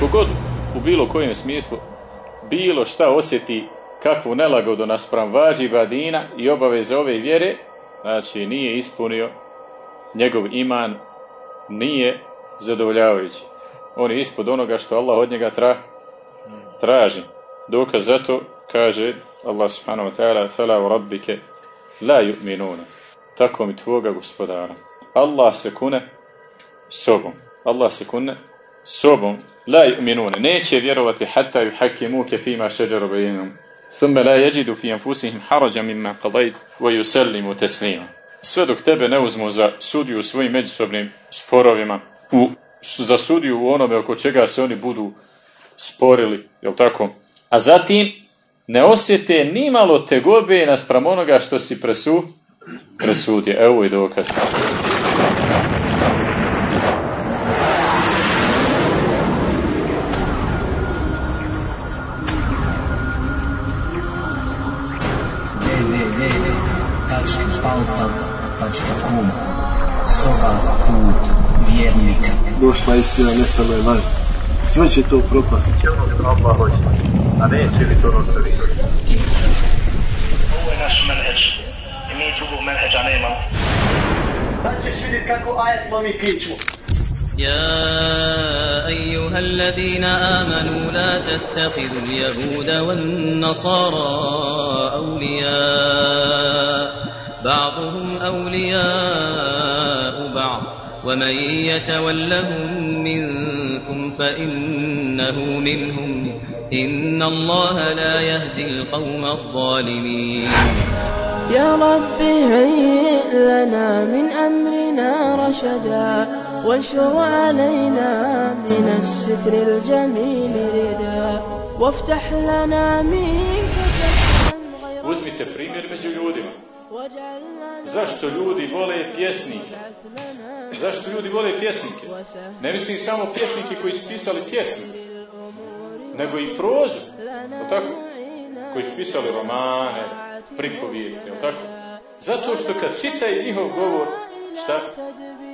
Kogod u bilo kojem smislu bilo šta osjeti kakvu nelagodu naspram vađi dina i obaveze ove vjere, znači nije ispunio njegov iman, nije zadovoljavajući. On je ispod onoga što Allah od njega tra, traži. Dokaz zato kaže Allah subhanahu wa ta'ala fela rabbike la yu'minuna. Tako mi tvoga gospodara. Allah se kune sobom. Allah se kune sobom. La yu'minuna. Neće vjerovati hatta yuhakimuke fima šeđaru bejinum. Thumme la jeđidu fi anfusihim harađa mimma qadajt wa yusallimu teslima. Sve dok tebe ne uzmu za sudiju svojim međusobnim sporovima, u, za sudiju u onome oko čega se oni budu sporili, jel tako? A zatim ne osjete ni malo tegobe naspram onoga što si presu, presudio. Evo je dokaz. www.paltal.com Soba put vjernika Došla istina, nestalo je laž. Sve će to propasti. Allah hoće, a neće li to vi Ovo je naš menheđ i mi drugog menheđa nemamo. Sad ćeš vidjeti kako ajet lomi kičmu. يا أيها الذين آمنوا لا تتخذوا اليهود والنصارى أولياء بعضهم أولياء بعض. ومن يتولهم منكم فإنه منهم. إن الله لا يهدي القوم الظالمين. يا رب هيئ لنا من أمرنا رشدا وانشر علينا من الستر الجميل ردا. وافتح لنا منك فتحا غير Uzmite primjer među ljudima. Zašto ljudi vole pjesnike? Zašto ljudi vole pjesnike? Ne mislim samo pjesnike koji su pisali pjesme, nego i prozu, tako? Koji su pisali romane, pripovijete, tako? Zato što kad čitaj njihov govor, šta?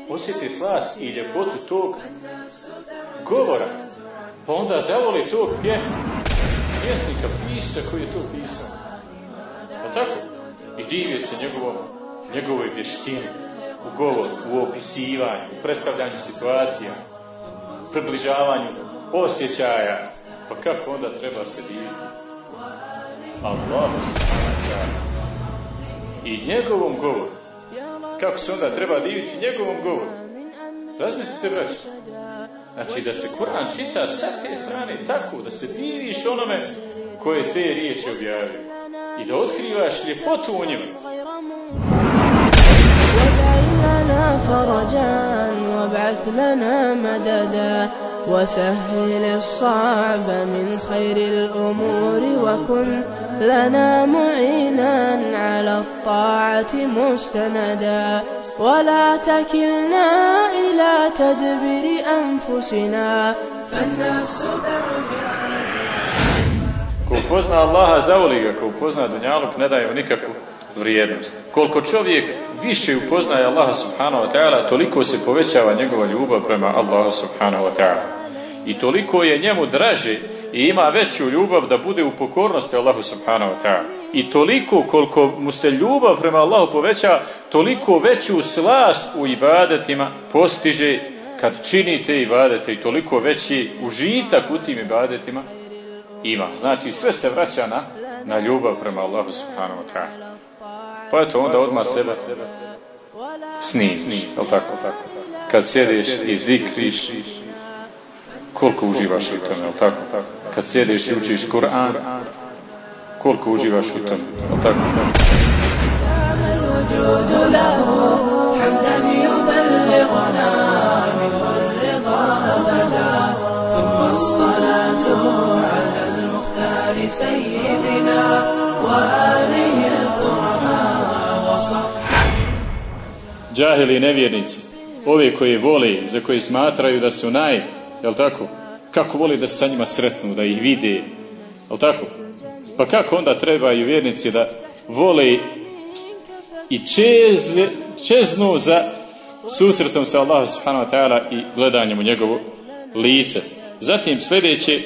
Osjeti slast i ljepotu tog govora. Pa onda zavoli tog pjesnika, pisca koji je to pisao. Je tako? I divije se njegovom, njegovoj vještini u govoru, u opisivanju, u predstavljanju situacija, približavanju osjećaja. Pa kako onda treba se diviti? Allahu. I njegovom govoru. Kako se onda treba diviti njegovom govoru? Razmislite, braći. Znači, da se Kur'an čita sa te strane tako, da se diviš onome koje te riječi objavio. I da otkrivaš ljepotu u njima. فرجا وابعث لنا مددا وسهل الصعب من خير الأمور وكن لنا معينا على الطاعة مستندا ولا تكلنا إلى تدبير أنفسنا فالنفس ترجع Ko upozna Allaha, zavoli ga. Ko upozna Dunjaluk, ne daje mu nikakvu vrijednost. Koliko čovjek više upoznaje Allaha subhanahu wa ta'ala, toliko se povećava njegova ljubav prema Allahu subhanahu wa ta'ala. I toliko je njemu draže i ima veću ljubav da bude u pokornosti Allahu subhanahu wa ta'ala. I toliko koliko mu se ljubav prema Allahu poveća, toliko veću slast u ibadetima postiže kad čini te ibadete i toliko veći užitak u tim ibadetima ima. Znači sve se vraća na, na ljubav prema Allahu subhanahu wa ta'ala. Pa eto onda odmah sebe snimiš, jel tako? Kad sjediš i zikriš, koliko uživaš u tome, jel tako? Kad sjediš i učiš Kur'an, koliko uživaš u tome, jel tako? المختار سيدنا وآله الكرماء وصحبه Džahili i nevjernici, ovi koji vole, za koji smatraju da su naj, jel tako? Kako voli da se sa njima sretnu, da ih vide, jel tako? Pa kako onda trebaju vjernici da vole i čez, čeznu za susretom sa Allahom subhanahu wa ta'ala i gledanjem u njegovo lice. Zatim sljedeće,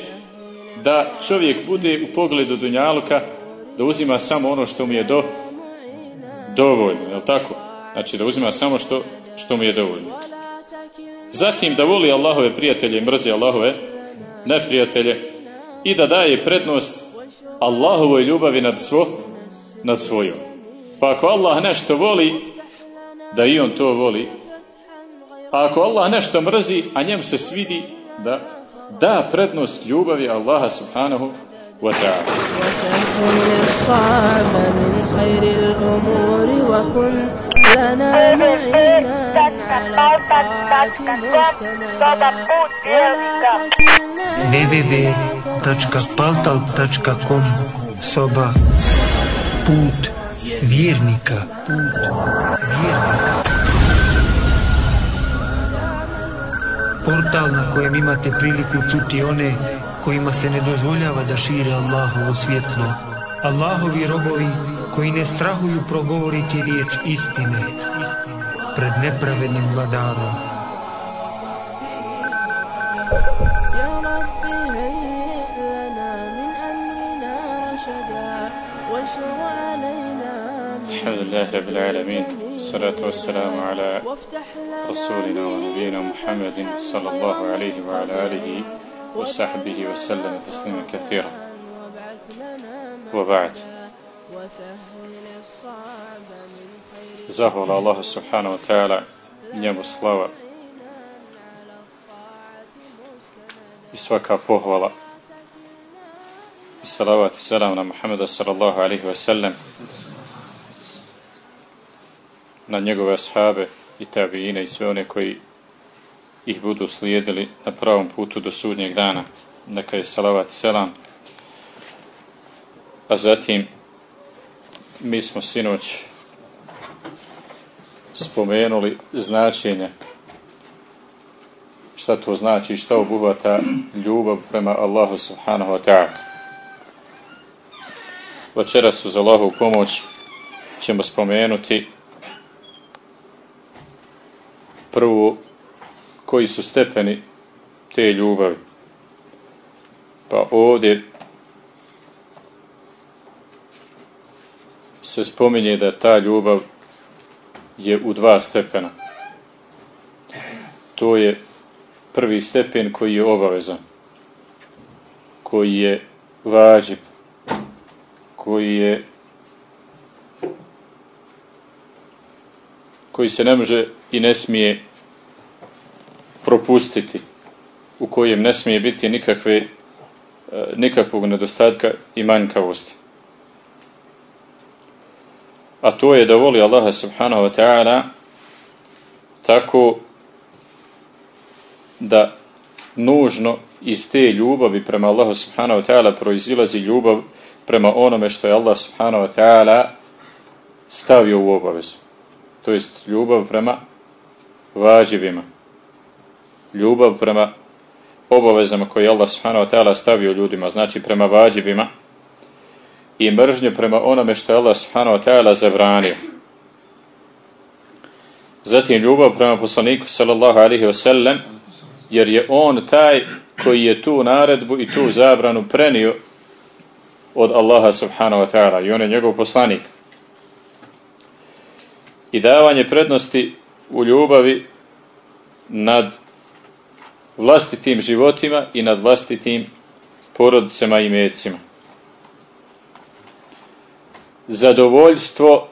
da čovjek bude u pogledu Dunjaluka, da uzima samo ono što mu je do, dovoljno, je tako? Znači da uzima samo što, što mu je dovoljno. Zatim da voli Allahove prijatelje i mrzi Allahove neprijatelje i da daje prednost Allahovoj ljubavi nad, svo, nad svojom. Pa ako Allah nešto voli, da i on to voli. A ako Allah nešto mrzi, a njemu se svidi, da da prednost ljubavi Allaha subhanahu wa www.paltal.com Soba Put vjernika. Put vjernika. Portal na kojem imate priliku čuti one kojima se ne dozvoljava da šire Allahovo svjetlo. Allahovi robovi koji ne strahuju progovoriti riječ istine pred nepravednim vladarom. يا رب هيئ لنا من أمرنا رشدا وانشر علينا من الحمد لله رب العالمين والصلاة والسلام على رسولنا ونبينا محمد صلى الله عليه وعلى آله وصحبه وسلم تسليما كثيرا. وبعد. Allahu subhanahu wa ta'ala njemu slava i svaka pohvala i salavat i selam na Muhammeda sallallahu alaihi wa na njegove ashabe i tabiine i sve one koji ih budu slijedili na pravom putu do sudnjeg dana. Neka je salavat selam. A zatim mi smo sinoć spomenuli značenje šta to znači i šta obuhvata ljubav prema Allahu subhanahu wa ta'ala. Večeras uz Allahu pomoć ćemo spomenuti prvo koji su stepeni te ljubavi. Pa ovdje se spominje da ta ljubav je u dva stepena. To je prvi stepen koji je obavezan, koji je vađib, koji je koji se ne može i ne smije propustiti, u kojem ne smije biti nikakve, e, nikakvog nedostatka i manjkavosti. A to je da voli Allaha subhanahu wa ta'ala tako da nužno iz te ljubavi prema Allahu subhanahu wa ta'ala proizilazi ljubav prema onome što je Allah subhanahu wa ta'ala stavio u obavezu. To jest ljubav prema vađivima. Ljubav prema obavezama koje je Allah ta'ala stavio ljudima, znači prema vađivima i mržnju prema onome što je Allah ta'ala zabranio. Zatim ljubav prema poslaniku sallallahu alaihi wa sallam jer je on taj koji je tu naredbu i tu zabranu prenio od Allaha subhanahu wa ta'ala i on je njegov poslanik. I davanje prednosti u ljubavi nad vlastitim životima i nad vlastitim porodicama i mecima. Zadovoljstvo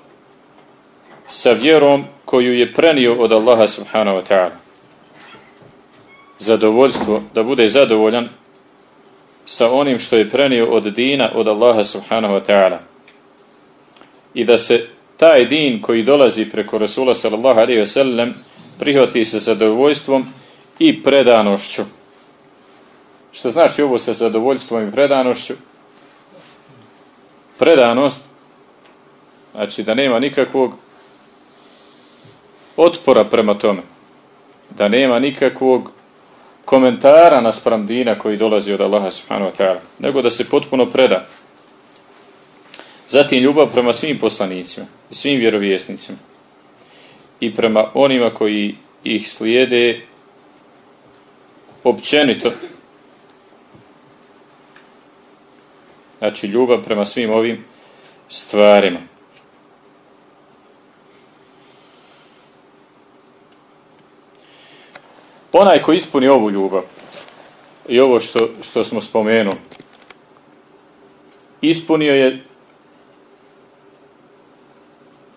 sa vjerom koju je prenio od Allaha subhanahu wa ta'ala. Zadovoljstvo da bude zadovoljan sa onim što je prenio od dina od Allaha subhanahu wa ta'ala. I da se taj din koji dolazi preko Rasula sallallahu alaihi wa sallam prihvati sa zadovoljstvom i predanošću. Što znači ovo sa zadovoljstvom i predanošću? Predanost, znači da nema nikakvog otpora prema tome. Da nema nikakvog komentara naspram dina koji dolazi od Allaha subhanahu wa ta'ala. Nego da se potpuno preda. Zatim ljubav prema svim poslanicima i svim vjerovjesnicima. I prema onima koji ih slijede općenito Znači ljubav prema svim ovim stvarima. Onaj ko ispuni ovu ljubav i ovo što, što smo spomenuli, ispunio je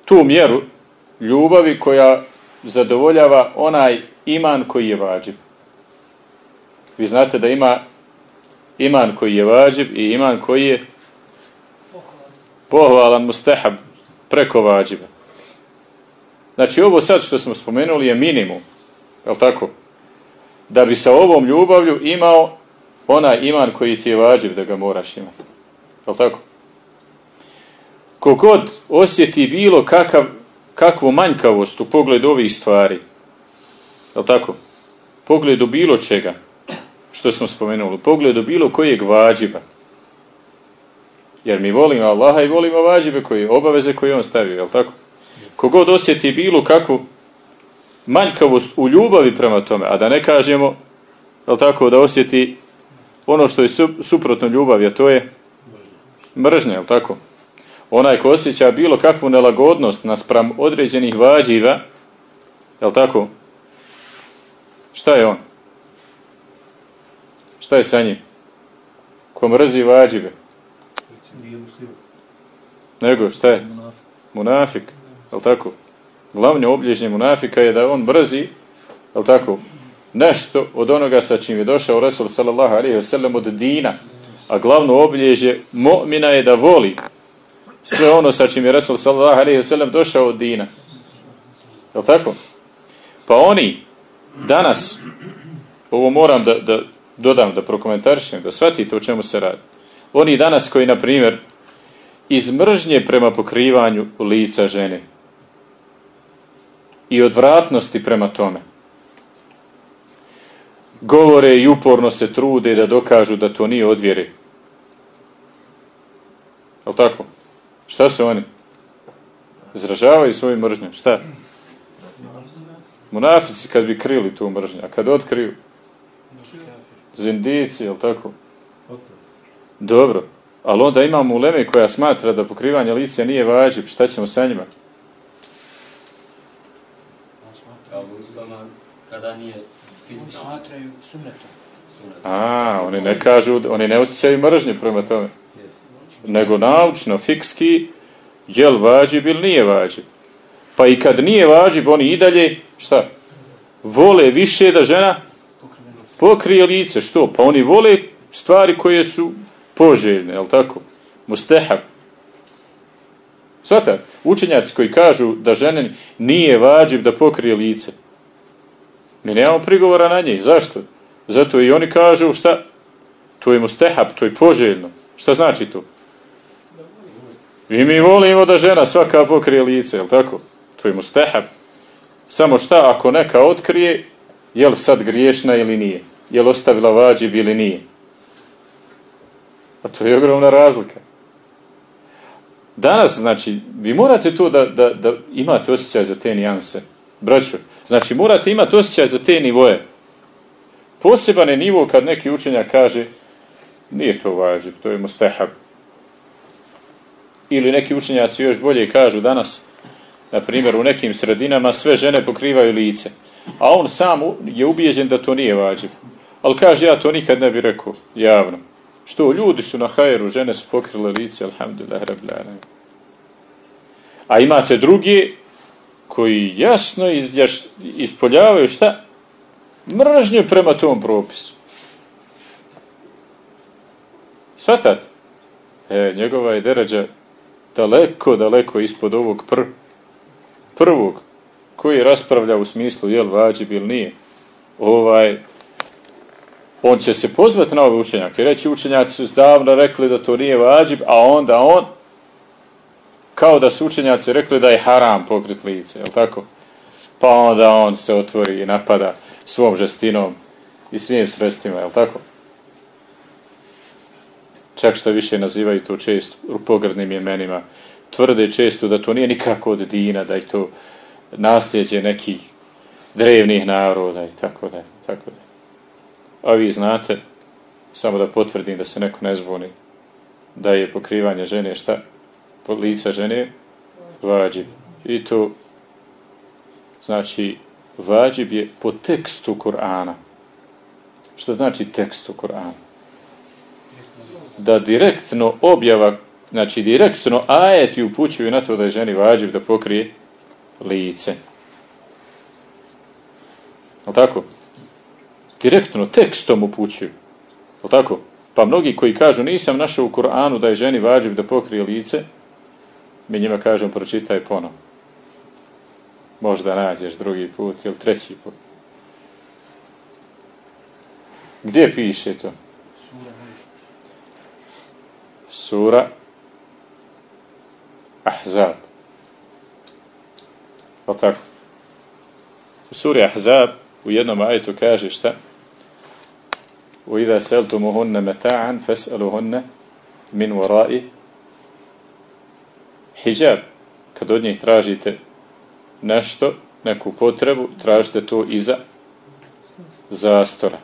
tu mjeru ljubavi koja zadovoljava onaj iman koji je vađib. Vi znate da ima iman koji je vađib i iman koji je pohvalan mustahab preko vađiba. Znači ovo sad što smo spomenuli je minimum. Je tako? Da bi sa ovom ljubavlju imao onaj iman koji ti je vađiv da ga moraš imati. Je tako? Kogod osjeti bilo kakav, kakvu manjkavost u pogledu ovih stvari, je tako? Pogledu bilo čega, što smo spomenuli, u pogledu bilo kojeg vađiba. Jer mi volimo Allaha i volimo vađibe koje, obaveze koje on stavio, je tako? Kogod osjeti bilo kakvu manjkavost u ljubavi prema tome, a da ne kažemo, je tako, da osjeti ono što je suprotno ljubavi, a to je mržnja, je tako? Onaj ko osjeća bilo kakvu nelagodnost naspram određenih vađiva, je tako? Šta je on? Šta je sa njim? Ko mrzi vađive? Nego, šta je? Munafik. Jel tako? Glavni oblježnje munafika je da on brzi, jel tako? Nešto od onoga sa čim je došao Resul sallallahu alaihi wa sallam od dina. A glavno oblježje mu'mina je da voli sve ono sa čim je Resul sallallahu alaihi wa sallam došao od dina. Jel tako? Pa oni danas, ovo moram da, da dodam, da prokomentarišem, da shvatite o čemu se radi. Oni danas koji, na primjer, iz mržnje prema pokrivanju lica žene i odvratnosti prema tome, govore i uporno se trude da dokažu da to nije odvjere. Jel tako? Šta su oni? Izražavaju svoju mržnju. Šta? Munafici kad bi krili tu mržnju, a kad otkriju zindici, jel tako? Dobro. Ali onda imamo uleme koja smatra da pokrivanje lice nije vađib. Šta ćemo sa njima? Kada nije smatraju sunetom. A, oni ne kažu, oni ne osjećaju mržnje prema tome. Nego naučno, fikski, jel vađib ili nije vađib. Pa i kad nije vađib, oni i dalje, šta? Vole više da žena pokrije lice. Što? Pa oni vole stvari koje su poželjne, jel tako? Mustehab. Svata, učenjaci koji kažu da žene nije vađiv da pokrije lice. Mi nemamo prigovora na njih. Zašto? Zato i oni kažu šta? To je mustehab, to je poželjno. Šta znači to? I mi volimo da žena svaka pokrije lice, jel tako? To je mustehab. Samo šta ako neka otkrije, je li sad griješna ili nije? Je li ostavila vađib ili nije? A to je ogromna razlika. Danas, znači, vi morate to da, da, da imate osjećaj za te nijanse. Braćo, znači morate imati osjećaj za te nivoje. Poseban je nivo kad neki učenjak kaže nije to važiv, to je mustahab. Ili neki učenjaci još bolje kažu danas, na primjer u nekim sredinama sve žene pokrivaju lice. A on sam je ubijeđen da to nije važiv. Ali kaže ja to nikad ne bi rekao javno. Što ljudi su na hajeru, žene su pokrile lice, alhamdulillah, rabljana. A imate drugi koji jasno izljaš, ispoljavaju šta? Mržnju prema tom propisu. Svatate? E, njegova je derađa daleko, daleko ispod ovog pr prvog koji raspravlja u smislu jel vađib ili nije. Ovaj, on će se pozvati na ove učenjake. Reći učenjaci su davno rekli da to nije vađib, a onda on kao da su učenjaci rekli da je haram pokrit lice, jel tako? Pa onda on se otvori i napada svom žestinom i svim sredstvima, jel tako? Čak što više nazivaju to često pogrdnim imenima. Tvrde često da to nije nikako od dina, da je to nasljeđe nekih drevnih naroda i tako da, tako da. A vi znate, samo da potvrdim da se neko ne zvoni, da je pokrivanje žene šta? Po lica žene vađib. I to znači vađib je po tekstu Kur'ana. Što znači tekstu Kur'ana? Da direktno objava, znači direktno ajeti upućuju na to da je ženi vađib da pokrije lice. Je tako? Direktno, tekstom upućuju. Je tako? Pa mnogi koji kažu nisam našao u Kur'anu da je ženi vađib da pokrije lice, mi njima kažemo pročitaj ponovo. Možda nađeš drugi put ili treći put. Gdje piše to? سورة أحزاب. فتاك سورة أحزاب ويدنا آيتو كاجشتا وإذا سألتمهن متاعا فاسألهن من وراء حجاب. كدوني od njih tražite بوتربو neku potrebu, tražite to iza zastora.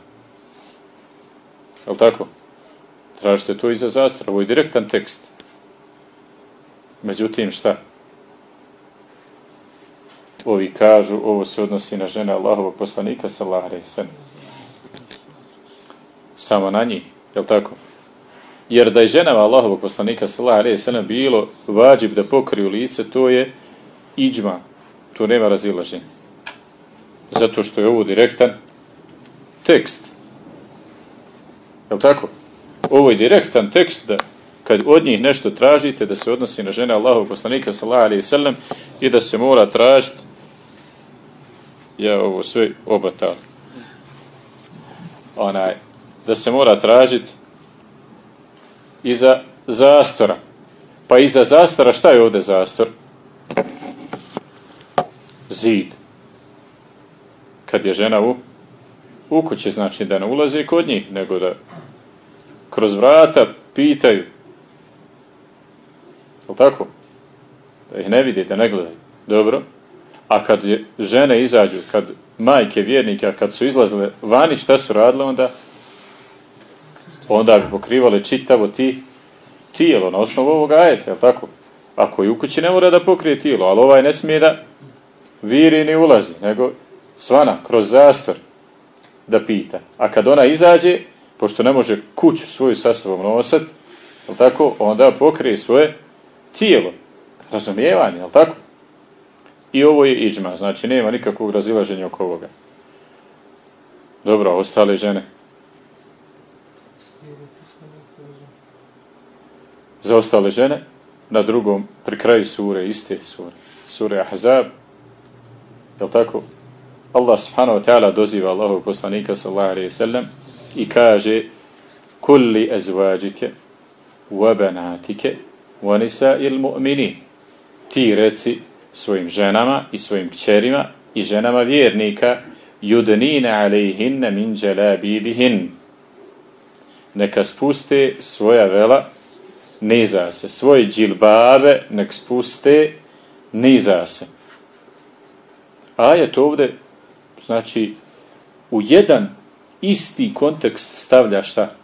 Tražite to iza zastora. Ovo je direktan tekst. Međutim, šta? Ovi kažu, ovo se odnosi na žene Allahovog poslanika, sallahu alaihi Samo na njih, je tako? Jer da je ženama Allahovog poslanika, sallahu alaihi bilo vađib da pokriju lice, to je iđma. To nema razilaženja. Zato što je ovo direktan tekst. Je tako? Ovo je direktan tekst da kad od njih nešto tražite da se odnosi na žene Allahov poslanika sallallahu alejhi ve i da se mora tražiti ja ovo sve obatal onaj da se mora tražiti iza zastora. Pa iza zastora šta je ovdje zastor? Zid. Kad je žena u u kući znači da ne ulaze kod njih nego da kroz vrata pitaju Jel tako? Da ih ne vidi, da ne gledaju. Dobro. A kad je žene izađu, kad majke vjernika, kad su izlazile vani, šta su radile onda? Onda bi pokrivale čitavo ti tijelo na osnovu ovog ajeta, jel tako? Ako je u kući ne mora da pokrije tijelo, ali ovaj ne smije da viri ni ulazi, nego svana, kroz zastor da pita. A kad ona izađe, pošto ne može kuću svoju sa sobom nosat, jel tako, onda pokrije svoje tijelo. Razumijevanje, jel tako? I ovo je iđma, znači nema nikakvog razilaženja oko ovoga. Dobro, ostale žene. Za ostale žene, na drugom, pri kraju sure, iste sure, sure Ahzab, jel tako? Allah subhanahu wa ta'ala doziva Allahu poslanika sallallahu alaihi sallam i kaže kulli ezvađike wa banatike wa nisa il mu'mini ti reci svojim ženama i svojim kćerima i ženama vjernika judnine alejhinne min dželabibihin neka spuste svoja vela niza se svoje džilbabe nek spuste niza se. Ayet ovde znači u jedan isti kontekst stavlja šta?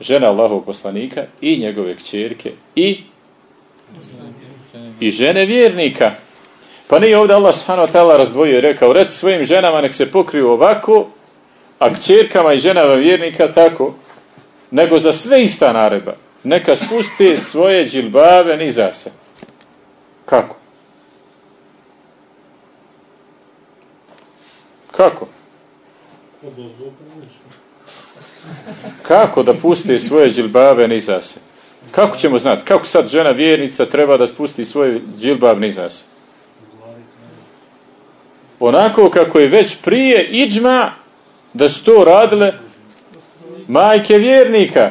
žena Allahov poslanika i njegove kćerke i i žene vjernika. Pa nije ovdje Allah subhanahu wa ta'ala razdvojio i rekao, reci svojim ženama nek se pokriju ovako, a kćerkama i ženama vjernika tako, nego za sve ista naredba. Neka spusti svoje džilbave niza se. Kako? Kako? Kako da pusti svoje džilbave niza se? Kako ćemo znati? Kako sad žena vjernica treba da spusti svoj džilbav niza se? Onako kako je već prije iđma da su to radile majke vjernika.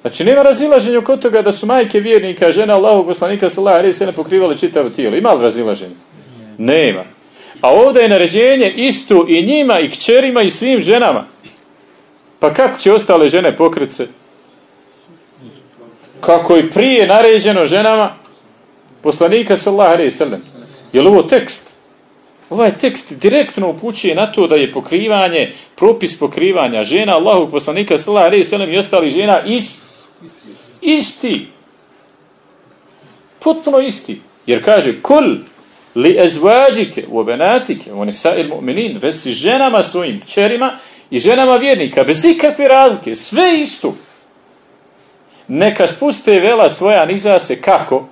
Znači nema razilaženja kod toga da su majke vjernika, žena Allahog poslanika sallallahu alejhi se ne pokrivale čitavo tijelo. Ima li razilaženja? Nema. A ovdje je naređenje isto i njima i kćerima i svim ženama. Pa kako će ostale žene pokrit se? Kako i prije naređeno ženama poslanika sallallahu alejhi sallam. Je li ovo tekst? Ovaj tekst direktno upućuje na to da je pokrivanje, propis pokrivanja žena Allahog poslanika sallallahu alejhi ve i ostalih žena is, isti. Potpuno isti. Jer kaže kul li ezvađike u obenatike u nisa'il mu'minin. Reci ženama svojim čerima i ženama vjernika bez ikakve razlike sve isto. Neka spuste vela svoja niza se kako?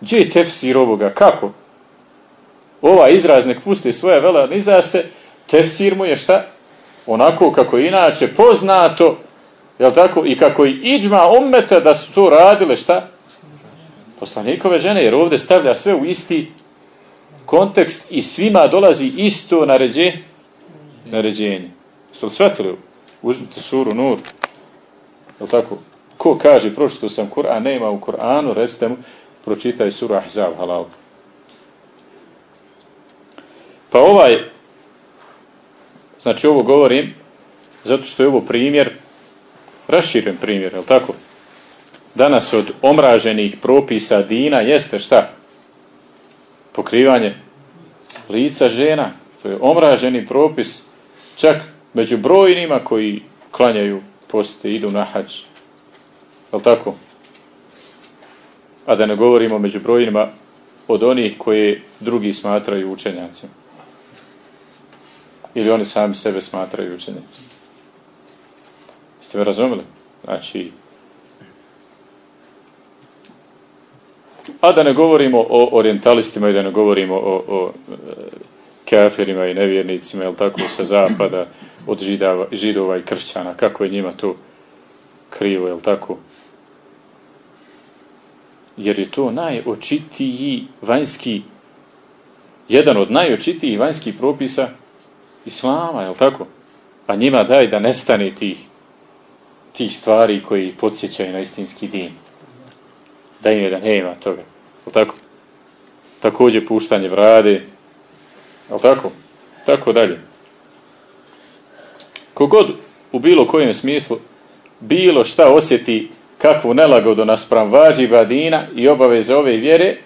Gdje je tefsir ovoga? Kako? Ova izraz nek puste svoja vela niza se tefsir mu je šta? Onako kako je inače poznato jel tako? I kako i iđma ummeta da su to radile šta poslanikove žene, jer ovdje stavlja sve u isti kontekst i svima dolazi isto naređe, naređenje. Ste li shvatili? Uzmite suru Nur. Je tako? Ko kaže, pročito sam Kur'an, nema u Kur'anu, recite mu, pročitaj suru Ahzab, halal. Pa ovaj, znači ovo govorim, zato što je ovo primjer, raširen primjer, je tako? Danas od omraženih propisa dina jeste šta? Pokrivanje lica žena. To je omraženi propis čak među brojnima koji klanjaju poste, idu na hađ. Je tako? A da ne govorimo među brojnima od onih koje drugi smatraju učenjacima. Ili oni sami sebe smatraju učenjacima. Ste me razumeli? Znači, A da ne govorimo o orientalistima i da ne govorimo o, o e, kafirima i nevjernicima, jel tako, sa zapada, od židava, židova i kršćana, kako je njima to krivo, jel tako? Jer je to najočitiji vanjski, jedan od najočitijih vanjskih propisa islama, jel tako? A njima daj da nestane tih, tih stvari koji podsjećaju na istinski din da im je da nema toga. Je tako? Također puštanje brade. Je tako? Tako dalje. Kogod u bilo kojem smislu bilo šta osjeti kakvu nelagodu naspram vađi badina i obaveze ove vjere,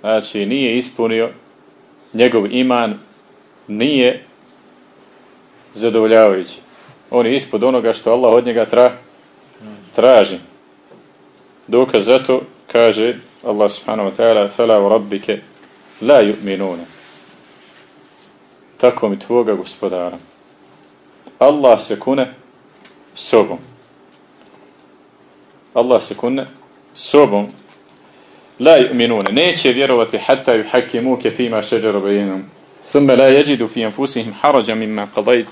znači nije ispunio njegov iman, nije zadovoljavajući. On je ispod onoga što Allah od njega tra, traži. Dokaz zato kaže Allah subhanahu wa ta'ala fala u rabbike la yu'minuna. Tako mi tvoga gospodara. Allah se kune sobom. Allah se kune sobom. La yu'minuna. Neće vjerovati hatta yuhakimuke fima šeđaru bajinom. ثم لا يجد في أنفسهم حرجا مما قضيت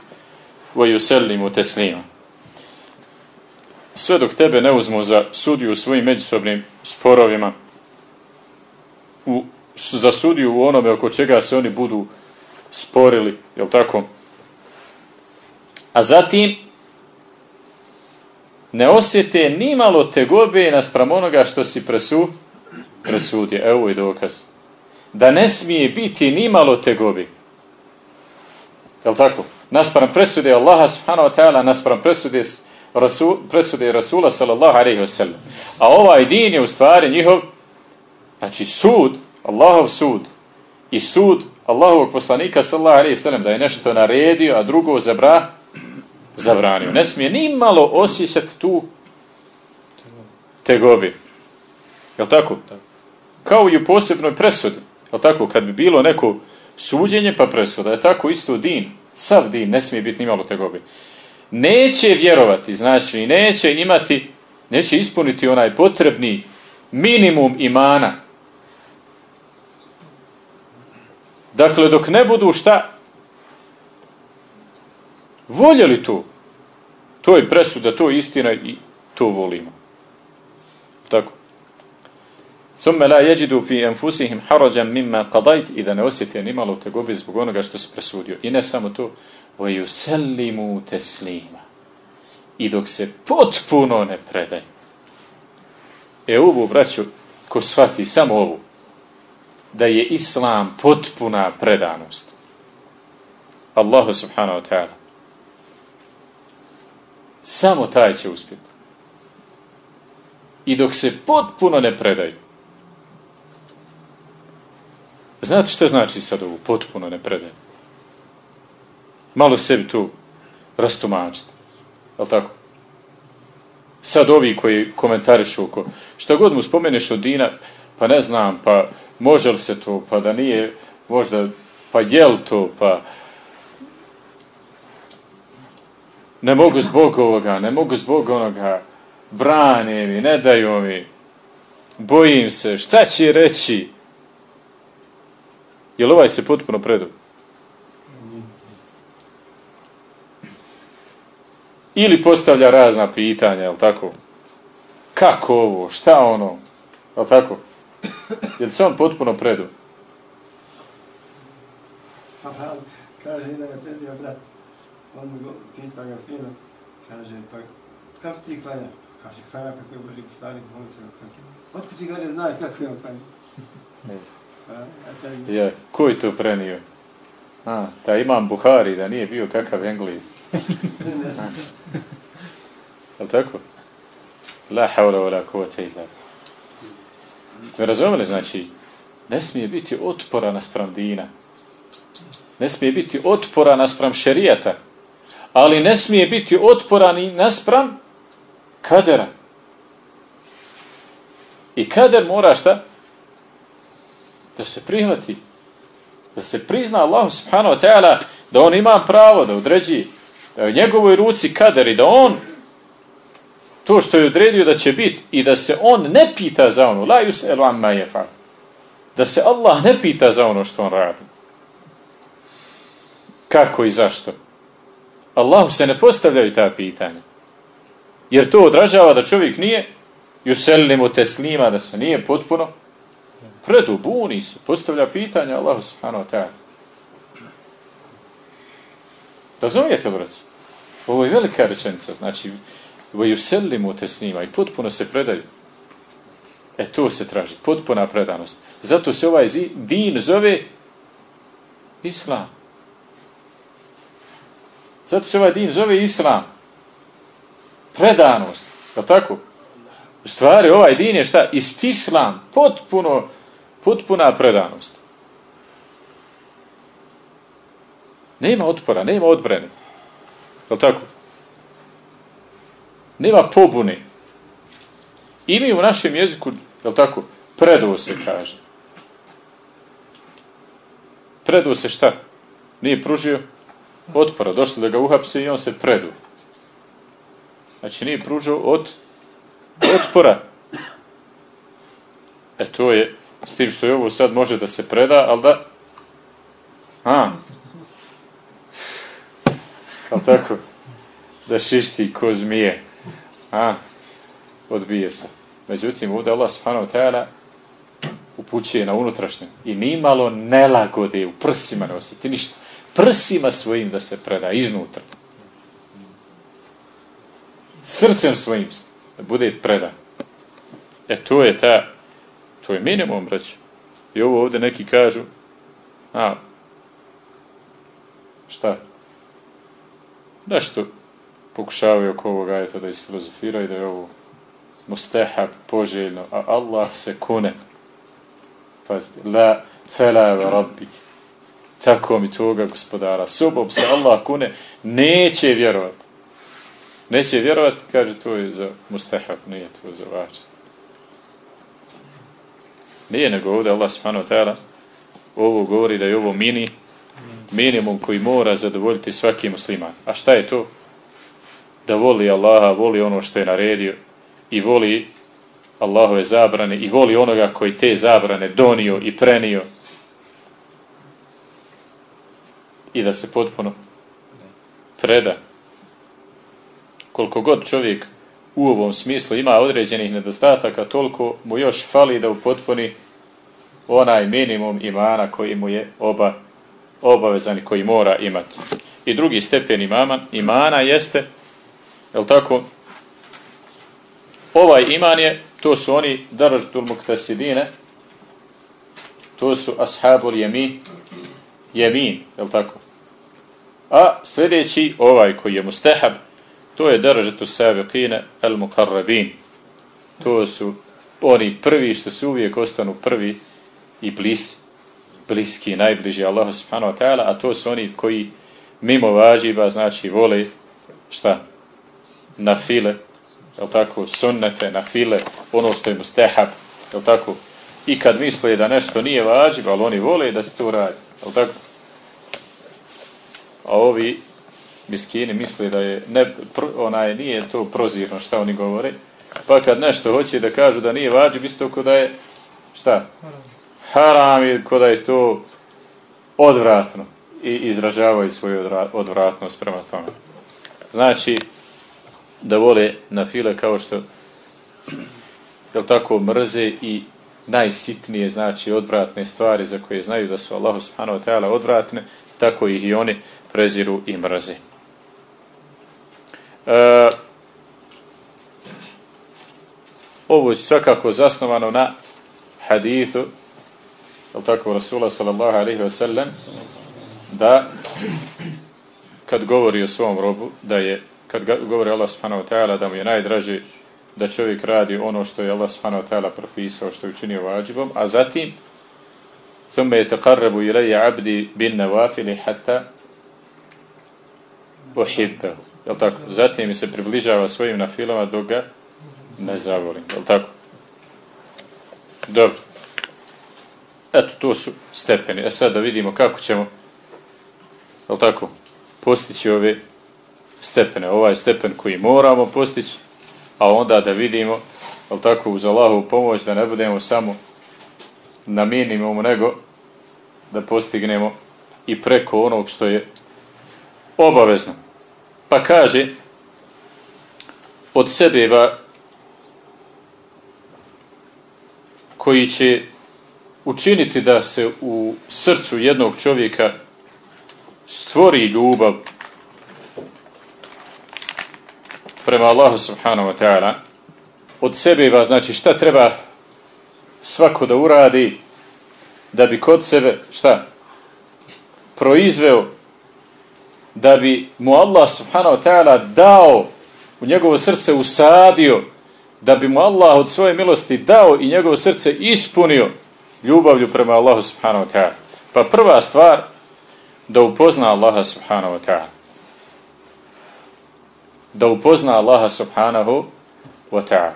ويسلموا تسليما sve dok tebe ne uzmu za sudiju u svojim međusobnim sporovima, u, za sudiju u onome oko čega se oni budu sporili, jel tako? A zatim ne osjete ni malo tegobe naspram onoga što si presu, presudio. Evo je dokaz. Da ne smije biti ni malo tegobi. Jel tako? Naspram presude Allaha subhanahu wa ta'ala, naspram presude Rasul, presude Rasula sallallahu alaihi wa sallam. A ovaj din je u stvari njihov, znači sud, Allahov sud i sud Allahovog poslanika sallallahu alaihi wa sallam da je nešto naredio, a drugo zabra, zabranio. Ne smije ni malo osjećati tu tegobi. Jel tako? Kao i u posebnoj presudi. Jel tako? Kad bi bilo neko suđenje pa presuda, je tako isto din. Sav din ne smije biti ni malo tegobi neće vjerovati, znači neće imati, neće ispuniti onaj potrebni minimum imana. Dakle, dok ne budu šta? Voljeli to. To je presuda, to je istina i to volimo. Tako. Thumme la jeđidu fi enfusihim harađan mimma qadajt i da ne osjete nimalo tegobe zbog onoga što se presudio. I ne samo to, وَيُسَلِّمُوا تَسْلِيمًا I dok se potpuno ne predaju. E ovu, braću, ko shvati samo ovu, da je Islam potpuna predanost. Allahu subhanahu wa ta'ala. Samo taj će uspjeti. I dok se potpuno ne predaju. Znate što znači sad ovo? Potpuno ne predaje. Malo sebi tu rastumačite. Jel tako? Sad ovi koji komentarišu oko šta god mu spomeneš od dina, pa ne znam, pa može li se to, pa da nije, možda, pa jel to, pa ne mogu zbog ovoga, ne mogu zbog onoga, brane mi, ne daju mi, bojim se, šta će reći? Jel ovaj se potpuno predao? Ili postavlja razna pitanja, jel tako? Kako ovo? Šta ono? Jel tako? Jel se on potpuno predu? Pa, pa, kaže da ga predio brat. On mu pita ga fino. Kaže, pa kako ti klanja? Kaže, klanja kako je Boži poslanik, molim se ga. Otkud ti ga ne znaš kako je on klanja? A, a taj, Je, ko je to prenio? A, da imam Buhari, da nije bio kakav Englis. Jel tako? La haula wa la kuvata illa. Ste me razumeli? Znači, ne smije biti otpora naspram dina. Ne smije biti otpora naspram šerijata. Ali ne smije biti otpora ni naspram kadera. I kader mora šta? Da se prihvati. Da se prizna Allahu subhanahu wa ta'ala da on ima pravo da određi njegovoj ruci kader i da on to što je odredio da će biti i da se on ne pita za ono, la yus'elu amma. Da se Allah ne pita za ono što on radi. Kako i zašto? Allahu se ne postavljaju ta pitanja. Jer to odražava da čovjek nije yusellimu teslima, da se nije potpuno predu, buni se, postavlja pitanja Allahu subhanahu wa ta'ala. Razumijete, braći? Ovo je velika rečenica, znači yusellimu teslima i potpuno se predaju. E to se traži, potpuna predanost. Zato se ovaj din zove Islam. Zato se ovaj din zove Islam. Predanost. Je tako? U stvari ovaj din je šta? Istislam. Potpuno, potpuna predanost. Nema otpora, nema odbrane. Je li tako? Nema pobune. I mi u našem jeziku, je li tako, preduo se kaže. Preduo se šta? Nije pružio otpora. Došli da ga uhapse i on se predu. Znači nije pružio od otpora. E to je, s tim što je ovo sad može da se preda, ali da... A. Ali tako? Da šišti ko zmije. A. Odbije se. Međutim, ovdje Allah subhanahu ta'ala upućuje na unutrašnje i nimalo nelagode u prsima ne osjeti ništa. Prsima svojim da se preda iznutra. Srcem svojim da bude predan. E to je ta, to je minimum, braću. I ovo ovdje neki kažu, a, šta? Nešto pokušavaju oko ovoga ajeta da isfilozofiraju da je ovo mustahab, poželjno, a Allah se kune. Pazite, la fela ve rabbi. Tako mi toga gospodara. Sobom se Allah kune, neće vjerovati. Neće vjerovati, kaže, to je za mustahab, nije to za vađa. Nije nego ovdje Allah ta'ala ovo govori da je ovo mini, minimum koji mora zadovoljiti svaki musliman. A šta je to? Da voli Allaha, voli ono što je naredio i voli Allahove zabrane i voli onoga koji te zabrane donio i prenio i da se potpuno preda. Koliko god čovjek u ovom smislu ima određenih nedostataka, toliko mu još fali da upotpuni onaj minimum imana koji mu je oba obavezan i koji mora imati. I drugi stepen imama, imana jeste, je tako, ovaj iman je, to su oni daražtul muktasidine, to su ashabul jemin, jemin, je tako? A sljedeći, ovaj koji je mustahab, to je daražatu sabiqine al muqarrabin. To su oni prvi što su uvijek ostanu prvi i blisi. Bliski, najbliži Allahu subhanahu wa ta'ala, a to su oni koji mimo vađiba, znači vole šta? Na file, jel tako, sunnete, na file, ono što je mustehab, jel tako? I kad misle da nešto nije vađiba, ali oni vole da se to radi, jel tako? A ovi miskini misle da je, ne, pro, onaj, nije to prozirno šta oni govore, pa kad nešto hoće da kažu da nije vađib, isto ko da je, šta? Haram je ko je to odvratno i izražavaju svoju odvratnost prema tome. Znači, da vole na file kao što jel tako mrze i najsitnije znači odvratne stvari za koje znaju da su Allahu subhanahu wa ta'ala odvratne, tako ih i oni preziru i mrze. E, ovo je svakako zasnovano na hadithu je tako Rasula sallallahu alaihi wa sallam da kad govori o svom robu da je kad govori Allah subhanahu wa ta'ala da mu je najdraži da čovjek radi ono što je Allah subhanahu wa ta'ala propisao što je učinio vađibom a zatim ثم يتقرب إلي عبدي بالنوافل حتى أحبه jel tako? Zatim mi se približava svojim nafilama dok ga ne zavolim, jel tako? Dobro. Eto, to su stepeni. E sad da vidimo kako ćemo, jel tako, postići ove stepene. Ovaj stepen koji moramo postići, a onda da vidimo, jel tako, uz Allahovu pomoć, da ne budemo samo na minimumu, nego da postignemo i preko onog što je obavezno. Pa kaže, od sebeva koji će učiniti da se u srcu jednog čovjeka stvori ljubav prema Allahu subhanahu wa ta'ala od sebeva, znači šta treba svako da uradi da bi kod sebe šta proizveo da bi mu Allah subhanahu wa ta'ala dao u njegovo srce usadio da bi mu Allah od svoje milosti dao i njegovo srce ispunio ljubavlju prema Allahu subhanahu wa ta'ala. Pa prva stvar da upozna Allaha subhanahu wa ta'ala. Da upozna Allaha subhanahu wa ta'ala.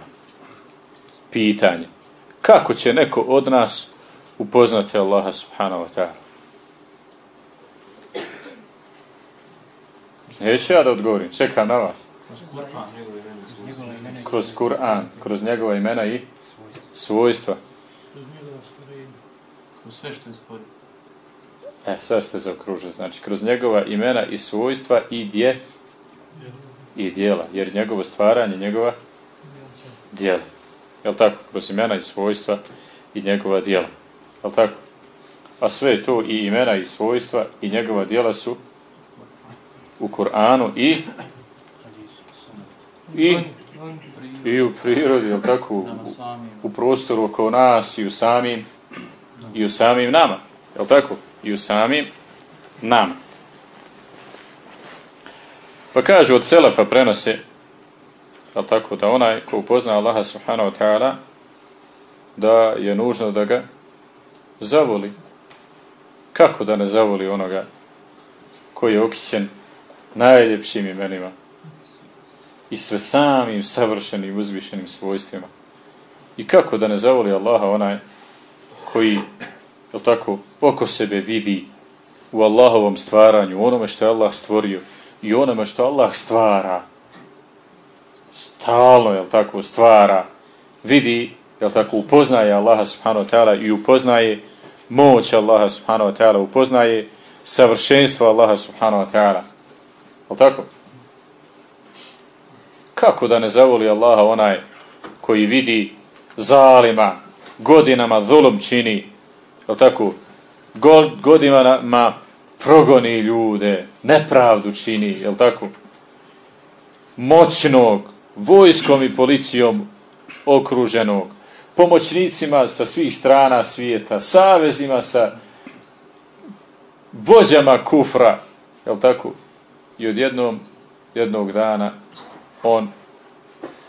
Pitanje. Kako će neko od nas upoznati Allaha subhanahu wa ta'ala? Neću ja da odgovorim, čekam na vas. Kroz Kur'an, kroz njegova imena i svojstva. Kroz sve što je stvorio. E, sad ste zaokružili. Znači, kroz njegova imena i svojstva i dje i dijela. Jer njegovo stvaranje, njegova dijela. Jel tako? Kroz imena i svojstva i njegova dijela. Jel tako? A sve to i imena i svojstva i njegova dijela su u Kur'anu i i i u prirodi, jel tako, u, u prostoru oko nas i u samim i u samim nama, jel tako? I u samim nama. Pa kažu od Selefa prenose, jel tako, da onaj ko upozna Allaha subhanahu wa ta'ala, da je nužno da ga zavoli. Kako da ne zavoli onoga koji je okićen najljepšim imenima i sve samim savršenim uzvišenim svojstvima. I kako da ne zavoli Allaha onaj koji je tako oko sebe vidi u Allahovom stvaranju, onome što je Allah stvorio i onome što Allah stvara. Stalno, je tako, stvara. Vidi, je tako, upoznaje Allaha subhanahu wa ta'ala i upoznaje moć Allaha subhanahu wa ta'ala, upoznaje savršenstvo Allaha subhanahu wa ta'ala. Je tako? Kako da ne zavoli Allaha onaj koji vidi zalima, godinama zulum čini, je tako? Godinama progoni ljude, nepravdu čini, je tako? Moćnog, vojskom i policijom okruženog, pomoćnicima sa svih strana svijeta, savezima sa vođama kufra, je tako? I odjednom, jednog dana, on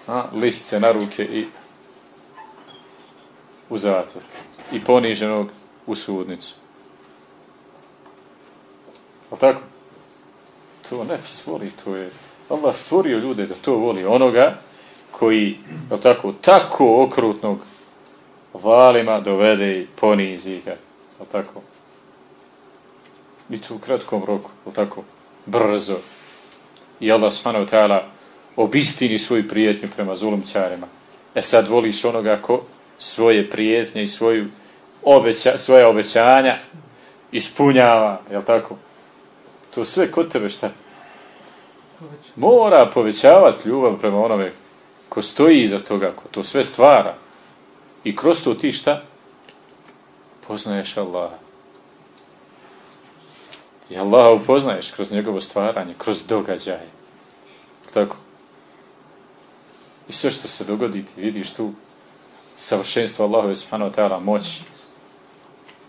a, listce na ruke i u zatvor. I poniženog u sudnicu. Ali tako? To nefs voli, to je... Allah stvorio ljude da to voli onoga koji, je tako, tako okrutnog valima dovede i ponizi ga. Je tako? I to u kratkom roku, je tako? Brzo. I Allah subhanahu wa ta'ala obistini svoju prijetnju prema zulumčarima. E sad voliš onoga ko svoje prijetnje i svoju obeća, svoje obećanja ispunjava, jel tako? To sve kod tebe šta? Mora povećavati ljubav prema onome ko stoji iza toga, ko to sve stvara. I kroz to ti šta? Poznaješ Allaha. Ti Allaha upoznaješ kroz njegovo stvaranje, kroz događaje. Tako? I sve što se dogodi, ti vidiš tu savršenstvo Allahove subhanahu wa ta'ala, moć,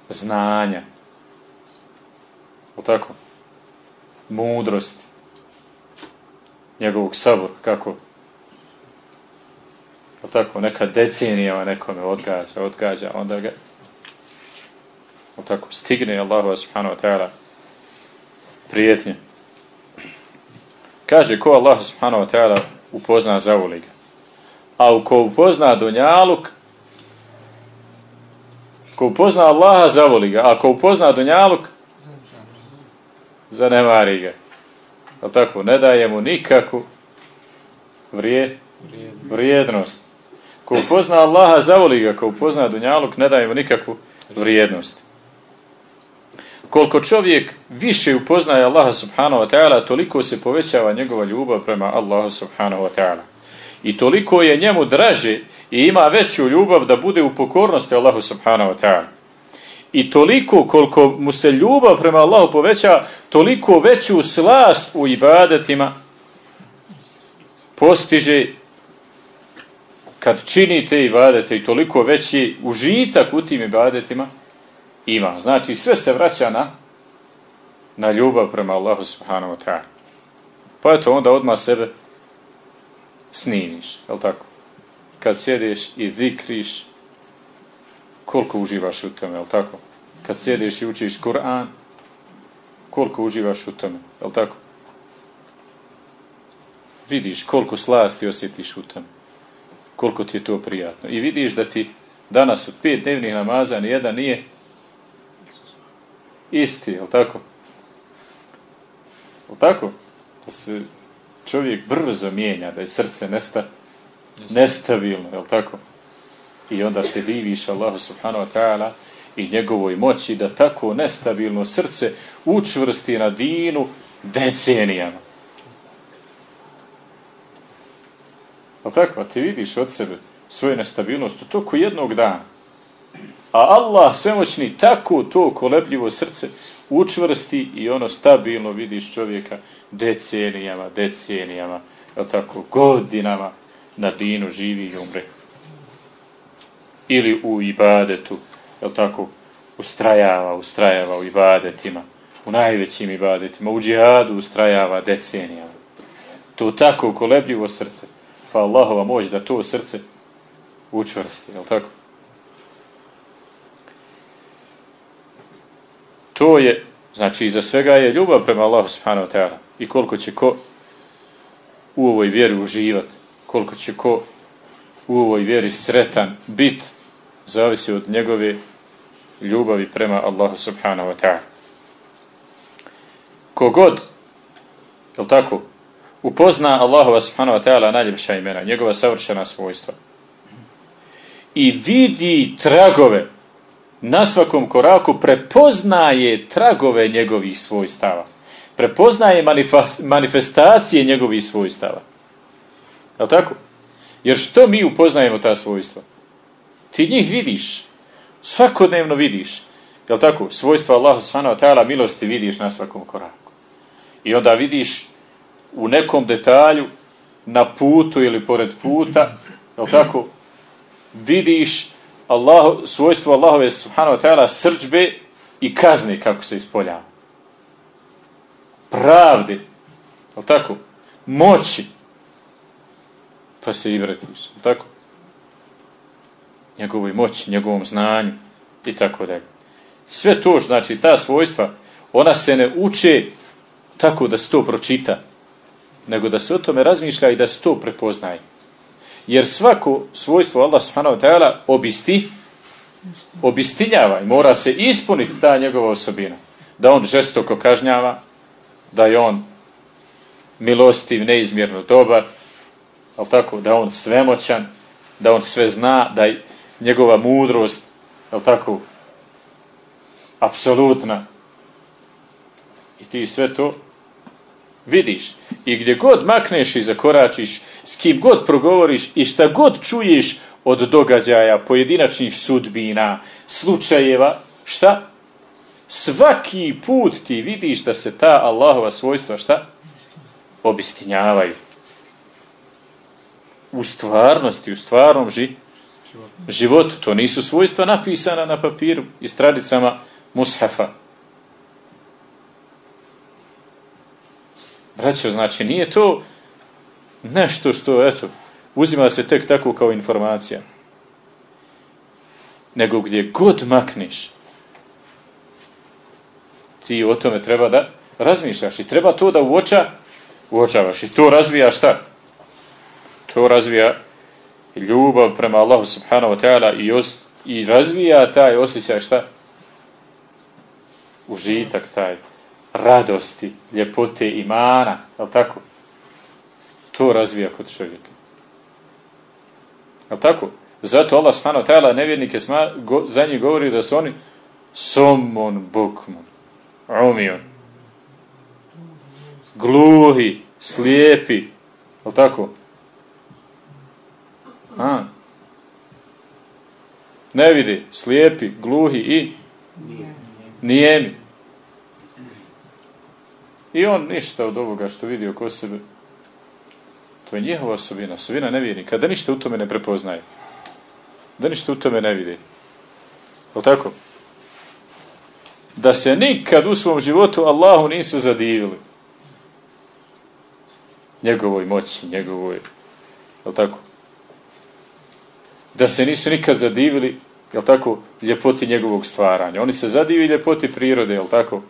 znanja. O tako? Mudrost. Njegovog sabora, kako? O tako? Neka decenija nekome odgađa, odgađa, onda ga o tako? Stigne Allahova subhanahu wa ta'ala prijetnje. Kaže ko Allah subhanahu wa ta'ala upozna zavoli ga. A ko upozna Dunjaluk, ko upozna Allaha, zavoli ga. A ko upozna Dunjaluk, zanemari ga. A tako, ne daje mu nikakvu vrije, vrijednost. Ko upozna Allaha, zavoli ga. Ko upozna Dunjaluk, ne daje mu nikakvu vrijednost. Koliko čovjek više upoznaje Allaha subhanahu wa ta'ala, toliko se povećava njegova ljubav prema Allahu subhanahu wa ta'ala. I toliko je njemu draže i ima veću ljubav da bude u pokornosti Allahu subhanahu wa ta'ala. I toliko koliko mu se ljubav prema Allahu poveća, toliko veću slast u ibadetima postiže kad čini te ibadete i toliko veći užitak u tim ibadetima ima. Znači sve se vraća na, na ljubav prema Allahu subhanahu wa ta'ala. Pa eto onda odmah sebe snimiš, je tako? Kad sjediš i zikriš, koliko uživaš u tome, je tako? Kad sjediš i učiš Kur'an, koliko uživaš u tome, je tako? Vidiš koliko slasti osjetiš u tome. Koliko ti je to prijatno. I vidiš da ti danas od pet dnevnih namaza nijedan nije isti, je tako? Je tako? Da se čovjek brzo mijenja, da je srce nesta, nestabilno, je tako? I onda se diviš Allahu subhanahu wa ta'ala i njegovoj moći da tako nestabilno srce učvrsti na dinu decenijama. Je tako? Ti vidiš od sebe svoju nestabilnost u toku jednog dana. A Allah svemoćni tako to kolebljivo srce učvrsti i ono stabilno vidiš čovjeka decenijama, decenijama, je tako, godinama na dinu živi i umre. Ili u ibadetu, je tako, ustrajava, ustrajava u ibadetima, u najvećim ibadetima, u džihadu ustrajava decenijama. To tako kolebljivo srce, pa Allahova moć da to srce učvrsti, je tako? To je, znači, iza svega je ljubav prema Allahu subhanahu wa ta'ala. I koliko će ko u ovoj vjeri uživati, koliko će ko u ovoj vjeri sretan bit, zavisi od njegove ljubavi prema Allahu subhanahu wa ta'ala. Kogod, je tako, upozna Allahova subhanahu wa ta'ala najljepša imena, njegova savršena svojstva i vidi tragove na svakom koraku prepoznaje tragove njegovih svojstava. Prepoznaje manifestacije njegovih svojstava. Je tako? Jer što mi upoznajemo ta svojstva? Ti njih vidiš. Svakodnevno vidiš. Je tako? Svojstva Allaha subhanahu wa ta'ala milosti vidiš na svakom koraku. I onda vidiš u nekom detalju na putu ili pored puta, je tako? Vidiš Allah, svojstvo Allahove subhanahu wa ta'ala srđbe i kazne kako se ispoljava. Pravde. Je tako? Moći. Pa se i vratiš. Tako? Njegovoj moći, njegovom znanju i tako dalje. Sve to, znači, ta svojstva ona se ne uče tako da se to pročita, nego da se o tome razmišlja i da se to prepoznaje. Jer svako svojstvo Allah subhanahu wa ta'ala obisti, obistinjava i mora se ispuniti ta njegova osobina. Da on žestoko kažnjava, da je on milostiv, neizmjerno dobar, ali tako, da on svemoćan, da on sve zna, da je njegova mudrost, ali tako, apsolutna. I ti sve to vidiš. I gdje god makneš i zakoračiš, s kim god progovoriš i šta god čuješ od događaja, pojedinačnih sudbina, slučajeva, šta? Svaki put ti vidiš da se ta Allahova svojstva, šta? Obistinjavaju. U stvarnosti, u stvarnom ži, životu. To nisu svojstva napisana na papiru i stranicama mushafa. Braćo, znači nije to nešto što, eto, uzima se tek tako kao informacija. Nego gdje god makneš, ti o tome treba da razmišljaš i treba to da uoča, uočavaš i to razvija šta? To razvija ljubav prema Allahu subhanahu wa ta'ala i, i razvija taj osjećaj šta? Užitak taj, radosti, ljepote imana, je tako? To razvija kod čovjeka. Je tako? Zato Allah subhanahu wa ta'ala nevjernike sma, go, za njih govori da su oni somon bukmon, umion, gluhi, slijepi, je tako? A. Ne vidi, slijepi, gluhi i nijemi. I on ništa od ovoga što vidi oko sebe, to je njihova osobina, osobina nevjernika, da ništa u tome ne prepoznaje. Da ništa u tome ne vidi. Je tako? Da se nikad u svom životu Allahu nisu zadivili. Njegovoj moći, njegovoj, je tako? Da se nisu nikad zadivili, jel tako, ljepoti njegovog stvaranja. Oni se zadivi ljepoti prirode, jel tako?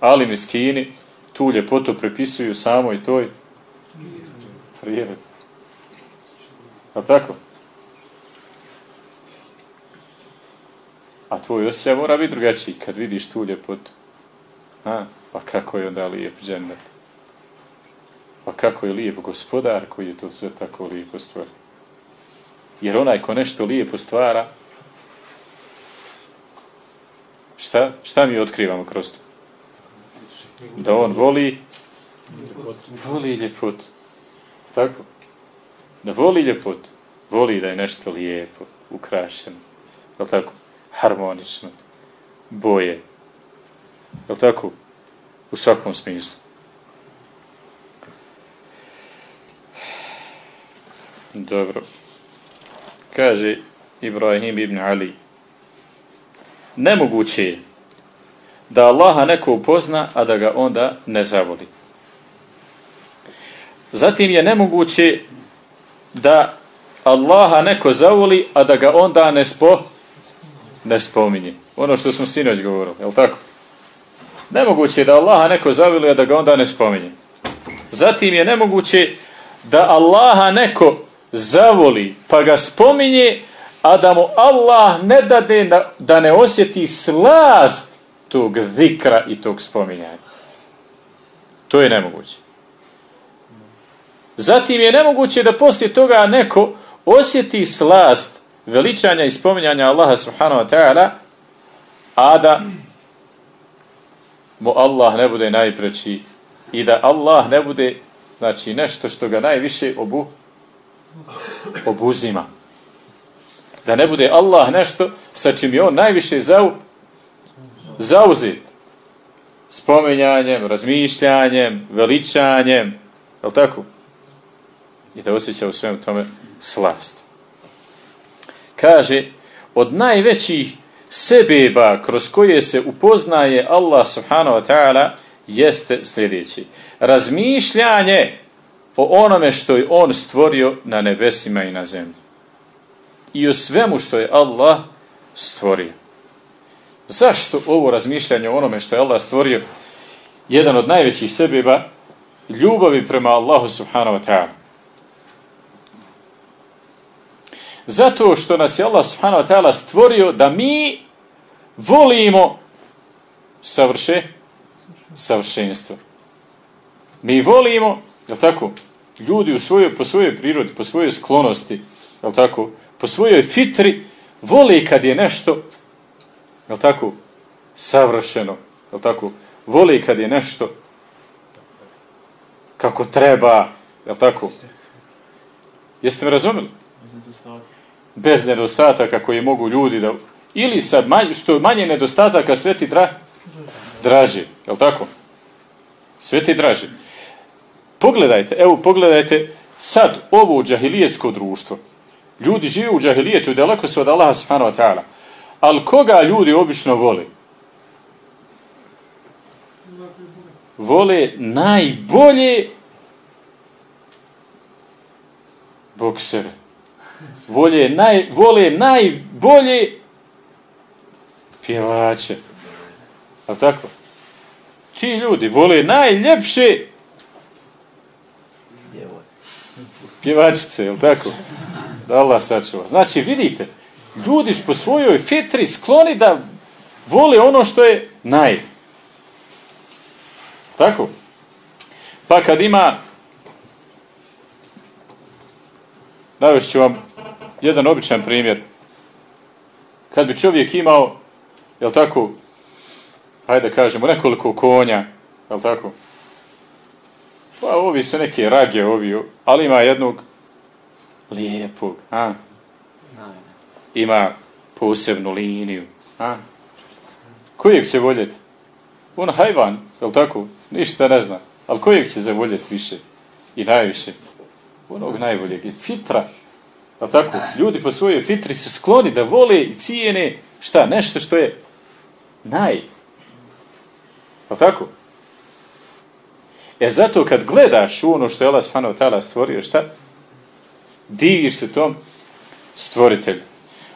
Ali miskini tu ljepotu prepisuju samoj toj prirodi. Jel tako? A tvoj osjećaj mora biti drugačiji kad vidiš tu ljepotu. A, pa kako je onda lijep džennet? Pa kako je lijep gospodar koji je to sve tako lijepo stvorio? Jer onaj ko nešto lijepo stvara, šta, šta mi otkrivamo kroz to? Da on voli, voli ljepot. Tako? Da voli ljepot. Voli da je nešto lijepo, ukrašeno. Je tako? Harmonično. Boje. Je tako? U svakom smislu. Dobro kaže Ibrahim ibn Ali nemoguće je da Allaha neko upozna, a da ga onda ne zavoli. Zatim je nemoguće da Allaha neko zavoli, a da ga onda ne, spo, ne spominje. Ono što smo sinoć govorili, je li tako? Nemoguće je da Allaha neko zavoli, a da ga onda ne spominje. Zatim je nemoguće da Allaha neko zavoli pa ga spominje, a da mu Allah ne dade da, ne osjeti slast tog zikra i tog spominjanja. To je nemoguće. Zatim je nemoguće da poslije toga neko osjeti slast veličanja i spominjanja Allaha subhanahu wa ta'ala, a da mu Allah ne bude najpreći i da Allah ne bude znači nešto što ga najviše obu, obuzima. Da ne bude Allah nešto sa čim je on najviše zau, zauzit. Spomenjanjem, razmišljanjem, veličanjem. Je tako? I da osjeća u svemu tome slast. Kaže, od najvećih sebeba kroz koje se upoznaje Allah subhanahu wa ta'ala jeste sljedeći. Razmišljanje o onome što je on stvorio na nebesima i na zemlji. I o svemu što je Allah stvorio. Zašto ovo razmišljanje o onome što je Allah stvorio jedan od najvećih sebeba ljubavi prema Allahu subhanahu wa ta'ala? Zato što nas je Allah subhanahu wa ta'ala stvorio da mi volimo savrše, savršenstvo. Mi volimo, je tako, ljudi u svojoj, po svojoj prirodi, po svojoj sklonosti, je tako, po svojoj fitri, voli kad je nešto, je tako, savršeno, je tako, voli kad je nešto kako treba, je tako? Jeste me razumeli? Bez nedostataka koji mogu ljudi da... Ili sad, manje, što manje nedostataka, sve ti dra... draži, je tako? Sve ti draži. Pogledajte, evo pogledajte sad ovo džahilijetsko društvo. Ljudi žive u džahilijetu i daleko su od Allaha subhanahu wa ta'ala. Ali koga ljudi obično vole? Vole najbolje boksere. Volje naj, vole najbolje pjevače. A tako? Ti ljudi vole najljepše pjevačice, je tako? Da Allah sačuva. Znači, vidite, ljudi po svojoj fitri skloni da vole ono što je naj. Tako? Pa kad ima navešću vam jedan običan primjer. Kad bi čovjek imao, jel tako, hajde kažemo, nekoliko konja, jel tako? Pa ovi su neke rage, ovi, ali ima jednog lijepog, a? Ima posebnu liniju, a? Kojeg će voljeti? On hajvan, jel tako? Ništa ne zna. Ali kojeg će zavoljeti više i najviše? Onog najboljeg je fitra. Pa tako, ljudi po svojoj fitri se skloni da vole i cijene šta? Nešto što je naj. Pa tako? E zato kad gledaš ono što je Allah subhanahu stvorio, šta? Diviš se tom stvoritelju.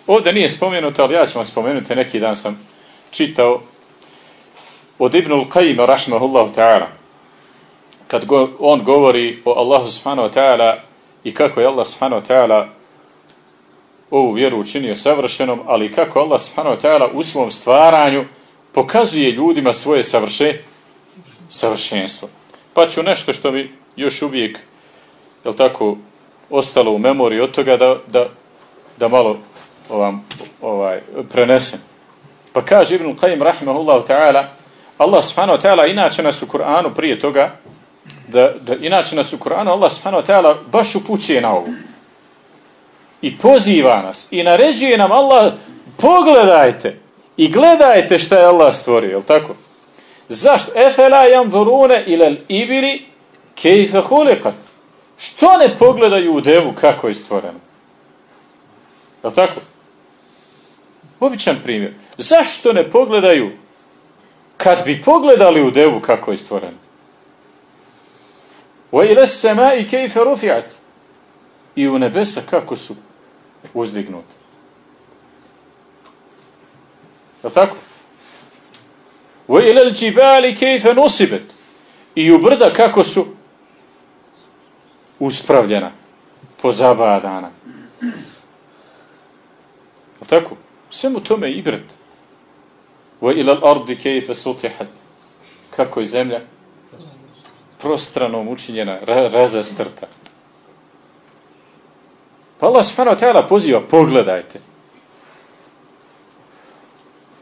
Ovdje nije spomenuto, ali ja ću vam spomenuti, neki dan sam čitao od Ibnul Qajima, rahmahullahu ta'ala, kad go, on govori o Allahu subhanahu ta'ala i kako je Allah subhanahu ta'ala ovu vjeru učinio savršenom, ali kako Allah subhanahu ta'ala u svom stvaranju pokazuje ljudima svoje savrše, savršenstvo. Pa ću nešto što bi još uvijek, jel tako, ostalo u memoriji od toga da, da, da malo ovam, ovaj, prenesem. Pa kaže Ibn Qayyim rahimahullahu ta'ala, Allah subhanahu ta'ala inače nas u Kur'anu prije toga, da, da inače nas u Kur'anu Allah subhanahu ta'ala baš upućuje na ovu. I poziva nas i naređuje nam Allah, pogledajte i gledajte šta je Allah stvorio, je tako? Zašto? Efela yanzuruna ila al-ibili kayfa khuliqat. Što ne pogledaju u devu kako je stvoreno? Je tako? Običan primjer. Zašto ne pogledaju kad bi pogledali u devu kako je stvoreno? Wa ila as-sama'i kayfa rufi'at. I u nebesa kako su uzdignuti. Je tako? I u brda kako su uspravljena, pozabadana. Je tako? Svemu tome i kayfa sutihat. Kako je zemlja prostranom učinjena, ra razastrta. Pa Allah ta'ala poziva, pogledajte.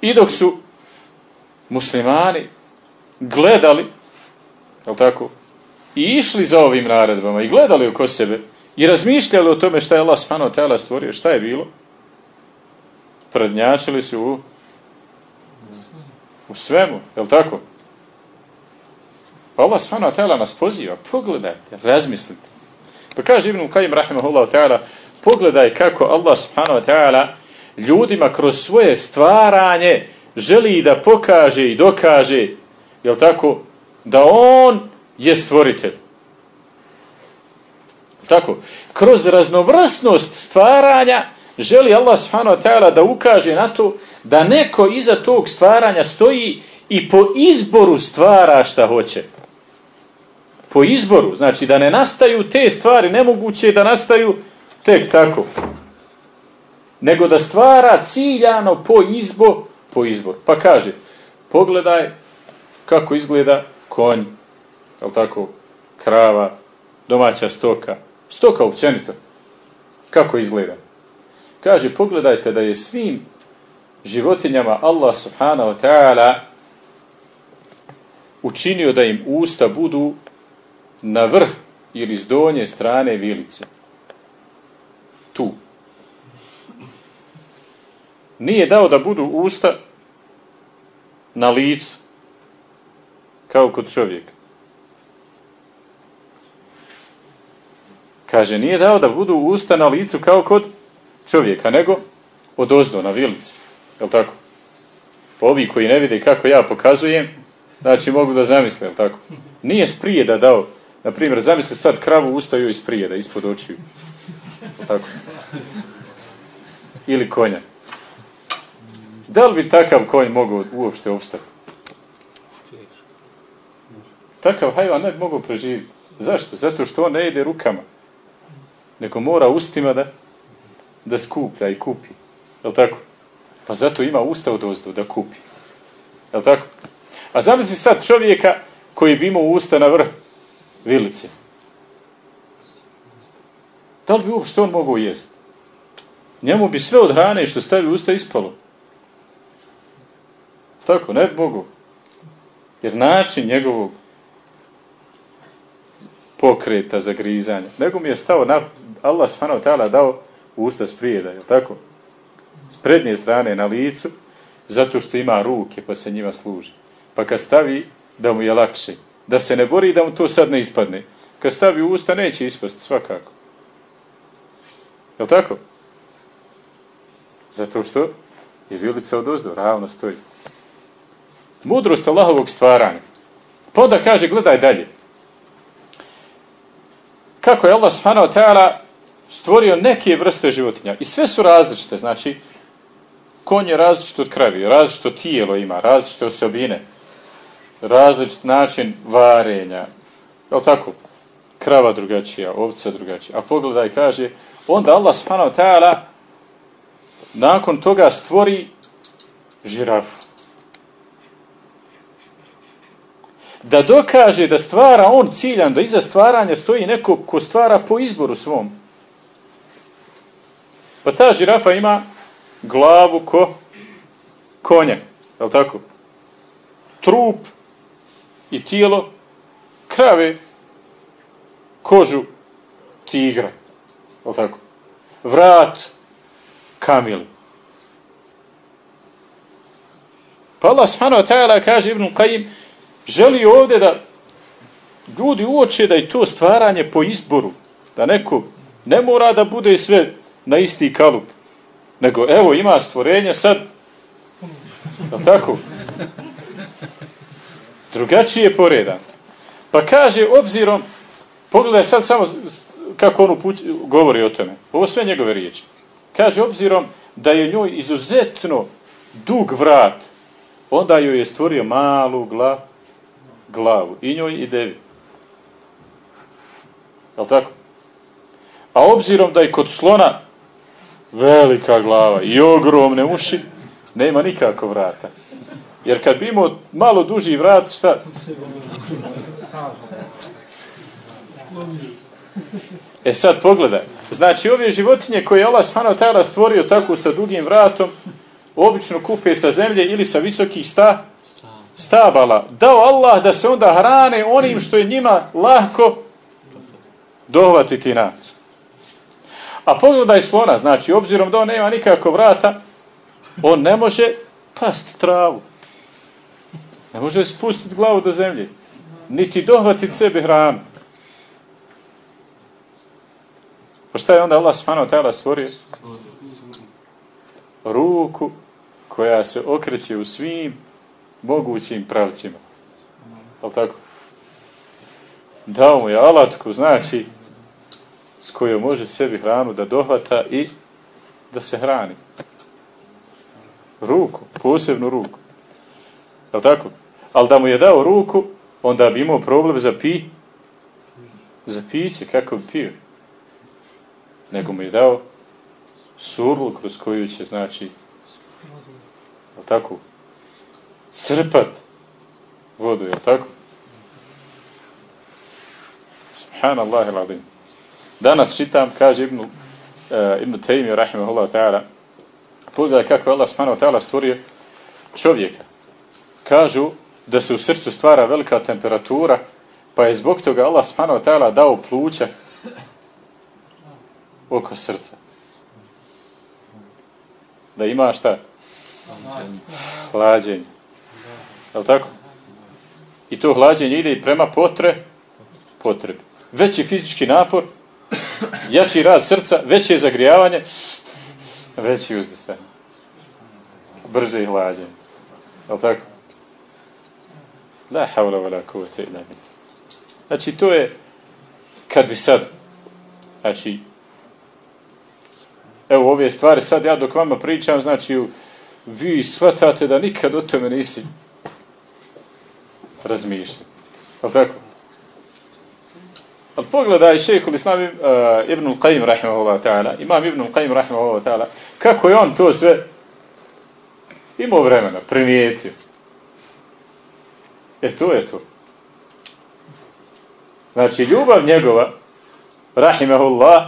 I dok su muslimani gledali, je tako, i išli za ovim naredbama i gledali oko sebe i razmišljali o tome šta je Allah wa ta'ala stvorio, šta je bilo, prednjačili su u, u svemu, je tako? Pa Allah wa ta'ala nas poziva, pogledajte, razmislite. Pa kaže Ibn Qayyim rahimahullahu ta'ala, pogledaj kako Allah subhanahu wa ta'ala ljudima kroz svoje stvaranje želi da pokaže i dokaže, jel tako, da on je stvoritelj. Tako, kroz raznovrsnost stvaranja želi Allah subhanahu wa ta'ala da ukaže na to da neko iza tog stvaranja stoji i po izboru stvara šta hoće. Po izboru, znači da ne nastaju te stvari, nemoguće da nastaju tek tako. Nego da stvara ciljano po izbor, po izbor. Pa kaže, pogledaj kako izgleda konj, jel tako, krava, domaća stoka, stoka općenito. Kako izgleda? Kaže, pogledajte da je svim životinjama Allah subhanahu wa ta'ala učinio da im usta budu na vrh ili s donje strane vilice. Tu. Nije dao da budu usta na licu, kao kod čovjeka. Kaže, nije dao da budu usta na licu kao kod čovjeka, nego od ozdo na vilici. Jel tako? Ovi koji ne vide kako ja pokazujem, znači mogu da zamisle, jel tako? Nije sprijeda dao, na primjer, zamisli sad kravu ustaju iz prijeda, ispod očiju. Jel tako? Ili konja. Da li bi takav konj mogao uopšte opstati? Takav hajvan ne bi mogao preživjeti. Zašto? Zato što on ne ide rukama. Nego mora ustima da, da skuplja i kupi. Jel tako? Pa zato ima usta od ozdu da kupi. Jel tako? A zamisli sad čovjeka koji bi imao usta na vrh vilice. Da li bi uopšte on mogao jesti? Njemu bi sve od hrane što stavi usta ispalo. Tako, ne mogao. Jer način njegovog pokreta za grizanje. Nego mi je stao na, Allah ta'ala dao usta sprijeda, je tako? S prednje strane na licu, zato što ima ruke pa se njima služi. Pa kad stavi, da mu je lakše. Da se ne bori da mu to sad ne ispadne. Kad stavi usta, neće ispasti, svakako. Je tako? Zato što je vilica od ozdo, ravno stoji. Mudrost Allahovog stvaranja. Pa da kaže, gledaj dalje kako je Allah subhanahu wa ta'ala stvorio neke vrste životinja. I sve su različite, znači, konj je različit od kravi, različito tijelo ima, različite osobine, različit način varenja. Je tako? Krava drugačija, ovca drugačija. A pogledaj, kaže, onda Allah subhanahu wa ta'ala nakon toga stvori žirafu. Da dokaže da stvara on ciljan, da iza stvaranja stoji neko ko stvara po izboru svom. Pa ta žirafa ima glavu ko konja, je li tako? Trup i tijelo krave, kožu tigra, je li tako? Vrat kamil. Pa Allah subhanahu wa ta'ala kaže Ibn Qayyim, želi ovdje da ljudi uoče da je to stvaranje po izboru. Da neko ne mora da bude sve na isti kalup. Nego, evo, ima stvorenje sad. Da tako? Drugačije poredan. Pa kaže, obzirom, pogledaj sad samo kako on upuć, govori o tome. Ovo sve njegove riječi. Kaže, obzirom da je njoj izuzetno dug vrat, onda joj je stvorio malu glavu glavu. I njoj i devi. Je tako? A obzirom da je kod slona velika glava i ogromne uši, nema nikako vrata. Jer kad bi imao malo duži vrat, šta? E sad pogledaj. Znači ove životinje koje je Allah ta'ala stvorio tako sa dugim vratom, obično kupe sa zemlje ili sa visokih sta, stabala. Dao Allah da se onda hrane onim što je njima lahko dohvatiti nas. A pogledaj slona, znači obzirom da on nema nikako vrata, on ne može pasti travu. Ne može spustiti glavu do zemlje. Niti dohvatiti sebi hranu. Pa šta je onda Allah subhanahu stvorio? Ruku koja se okreće u svim mogućim pravcima. Ali tako? Dao mu je alatku, znači, s kojom može sebi hranu da dohvata i da se hrani. Ruku, posebnu ruku. Je tako? Ali da mu je dao ruku, onda bi imao problem za pi, za piće, kako bi pio. Nego mu je dao surlu kroz koju će, znači, je tako? Crpat vodu, je tako? Subhanallah il Danas čitam, kaže Ibnu, uh, Ibnu Taymi, rahimahullah ta'ala, pogledaj kako je Allah subhanahu ta'ala stvorio čovjeka. Kažu da se u srcu stvara velika temperatura, pa je zbog toga Allah subhanahu ta'ala dao pluća oko srca. Da ima šta? Hlađenje. Je tako? I to hlađenje ide i prema potre, potrebi. Veći fizički napor, jači rad srca, veće zagrijavanje, veći uzdisanje. Brže hlađenje. Je tako? La havla wa la kuvvete illa billah. Znači to je kad bi sad znači evo ove stvari sad ja dok vama pričam znači vi shvatate da nikad o tome nisi razmišljao. Je tako? Ali pogledaj šejhul Islam uh, Ibn Qayyim rahimahullah ta'ala, imam Ibn Qayyim rahimahullah ta'ala, kako je on to sve imao vremena, primijetio. E to je to. Znači, ljubav njegova, rahimahullah,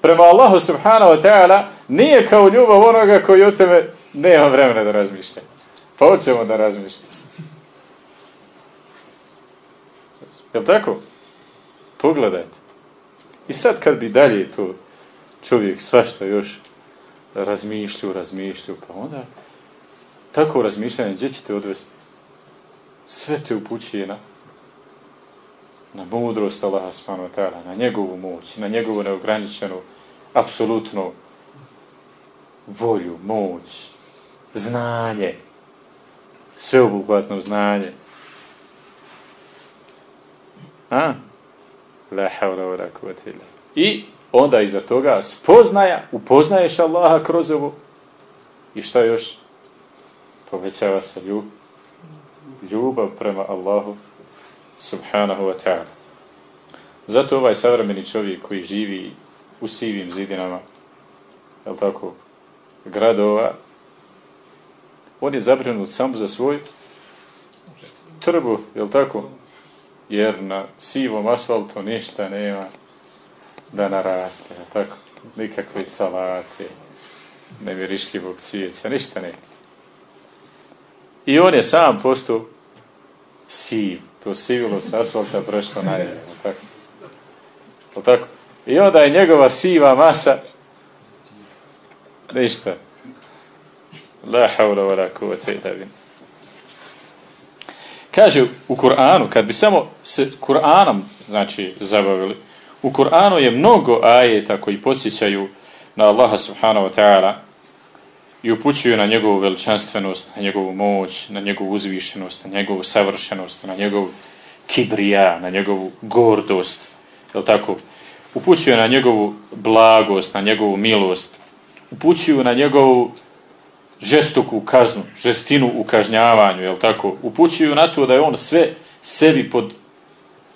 prema Allahu subhanahu wa ta'ala, nije kao ljubav onoga koji o nema vremena da razmišlja. Pa hoćemo da razmišlja. Jel tako? Pogledajte. I sad kad bi dalje to čovjek svašta još razmišljaju, razmišljaju, pa onda tako razmišljanje, gdje ćete odvesti? Sve te upućuje na na mudrost Allaha ta'ala, na njegovu moć, na njegovu neograničenu, apsolutnu volju, moć, znanje, sveobuhvatno znanje. A? La havla. I onda iza toga spoznaja, upoznaješ Allaha kroz ovo i šta još? Povećava se ljub, ljubav prema Allahu subhanahu wa ta'ala. Zato ovaj savremeni čovjek koji živi u sivim zidinama, je tako, gradova, on je zabrinut samo za svoj trbu, je tako? Jer na sivom asfaltu ništa nema da naraste, tako? Nikakve salate, nevjerišljivog cvijeća, ništa nema. I on je sam postao siv to sivilo s asfalta prešlo na njega. Tako. tako? I onda je njegova siva masa ništa. La haula wa la kuvvete illa. Kaže u Kur'anu, kad bi samo se Kur'anom znači zabavili, u Kur'anu je mnogo ajeta koji podsjećaju na Allaha subhanahu wa ta'ala i upućuju na njegovu veličanstvenost, na njegovu moć, na njegovu uzvišenost, na njegovu savršenost, na njegovu kibrija, na njegovu gordost, je tako? Upućuju na njegovu blagost, na njegovu milost, upućuju na njegovu žestoku kaznu, žestinu u kažnjavanju, je tako? Upućuju na to da je on sve sebi pod,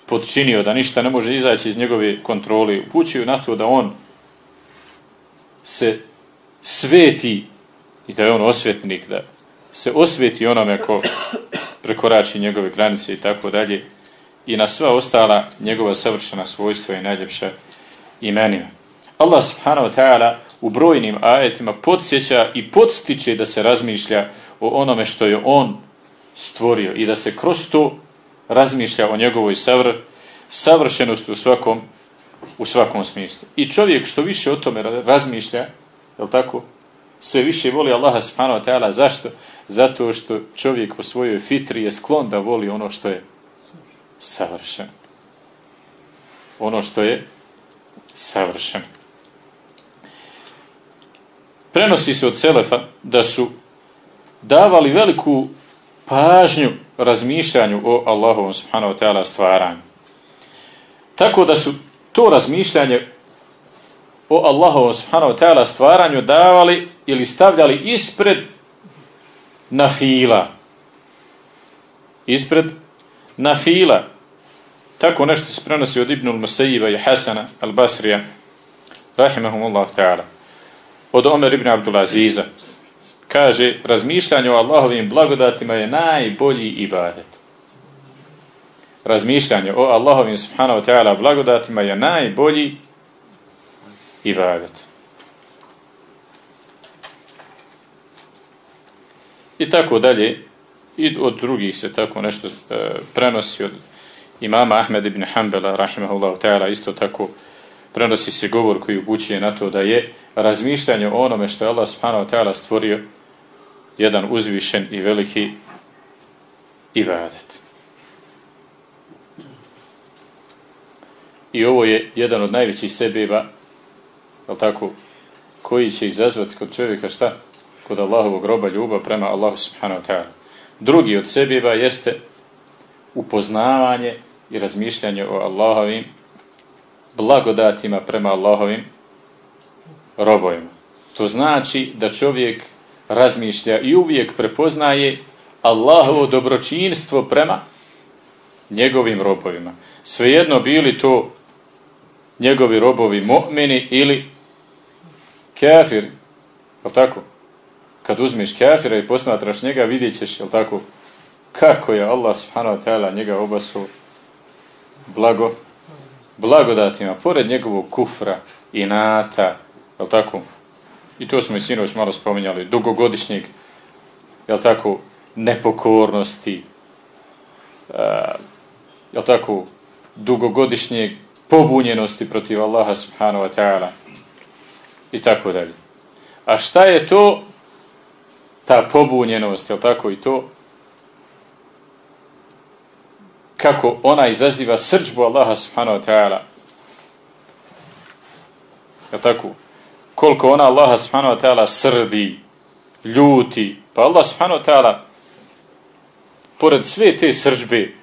podčinio, da ništa ne može izaći iz njegove kontrole. Upućuju na to da on se sveti i da je on osvetnik, da se osveti onome ko prekorači njegove granice i tako dalje i na sva ostala njegova savršena svojstva i najljepša imenima. Allah subhanahu wa ta'ala u brojnim ajetima podsjeća i podstiče da se razmišlja o onome što je on stvorio i da se kroz to razmišlja o njegovoj savr, savršenosti u svakom, u svakom smislu. I čovjek što više o tome razmišlja, je tako, sve više voli Allaha subhanahu wa ta'ala. Zašto? Zato što čovjek po svojoj fitri je sklon da voli ono što je savršeno. Ono što je savršeno. Prenosi se od Selefa da su davali veliku pažnju razmišljanju o Allahovom subhanahu wa ta'ala stvaranju. Tako da su to razmišljanje o Allahovom subhanahu wa ta'ala stvaranju davali ili stavljali ispred na fila. Ispred na fila. Tako nešto se prenosi od Ibnul Musajiba i Hasana al-Basrija, rahimahumullah ta'ala. Od Omer ibn Abdulaziza. Kaže, razmišljanje o Allahovim blagodatima je najbolji ibadet. Razmišljanje o Allahovim subhanahu ta'ala blagodatima je najbolji ibadet. I tako dalje, i od drugih se tako nešto e, prenosi od imama Ahmed ibn Hanbala, rahimahullahu ta'ala, isto tako prenosi se govor koji upućuje na to da je razmišljanje o onome što je Allah subhanahu wa ta'ala stvorio jedan uzvišen i veliki ibadet. I ovo je jedan od najvećih sebeba, je tako, koji će izazvati kod čovjeka šta? Kod Allahovog groba ljubav prema Allahu subhanahu wa ta'ala. Drugi od sebeba jeste upoznavanje i razmišljanje o Allahovim blagodatima prema Allahovim robovima. To znači da čovjek razmišlja i uvijek prepoznaje Allahovo dobročinstvo prema njegovim robovima. Svejedno bili to njegovi robovi mu'mini ili kafir, je tako? Kad uzmeš kafira i posmatraš njega, vidjet ćeš, je tako? Kako je Allah subhanahu wa ta'ala njega obasu blago, blagodatima, pored njegovog kufra i nata, je tako? I to smo i sinoć malo spominjali, dugogodišnjeg, je tako, nepokornosti, uh, je tako, dugogodišnjeg pobunjenosti protiv Allaha subhanahu wa ta'ala i tako dalje. A šta je to ta pobunjenost, je tako i to kako ona izaziva srđbu Allaha subhanahu wa ta'ala je tako koliko ona Allaha subhanahu wa ta'ala srdi ljuti pa Allah subhanahu wa ta'ala pored sve te srđbe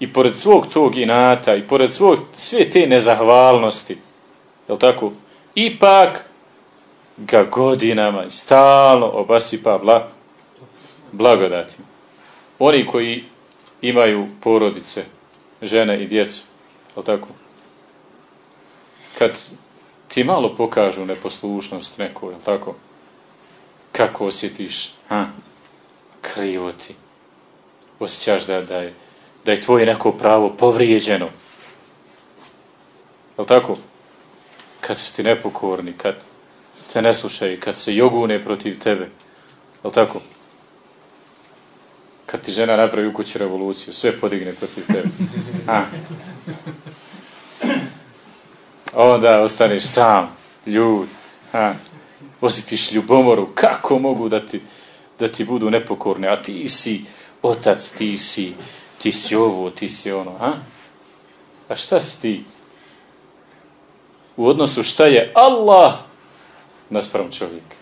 i pored svog tog inata i pored svog, sve te nezahvalnosti je tako ipak ga godinama stalno obasipa bla, blagodatima oni koji imaju porodice, žene i djecu. Je tako? Kad ti malo pokažu neposlušnost neko, je tako? Kako osjetiš? Ha? Krivo ti. Osjećaš da, da, je, da je tvoje neko pravo povrijeđeno. Je tako? Kad su ti nepokorni, kad te ne slušaju, kad se jogune protiv tebe. Je tako? kad ti žena napravi u kući revoluciju, sve podigne protiv tebe. A. Onda ostaneš sam, ljud, a. osjetiš ljubomoru, kako mogu da ti, da ti budu nepokorne, a ti si otac, ti si, ti si ovo, ti si ono, a? A šta si ti? U odnosu šta je Allah naspram čovjeka?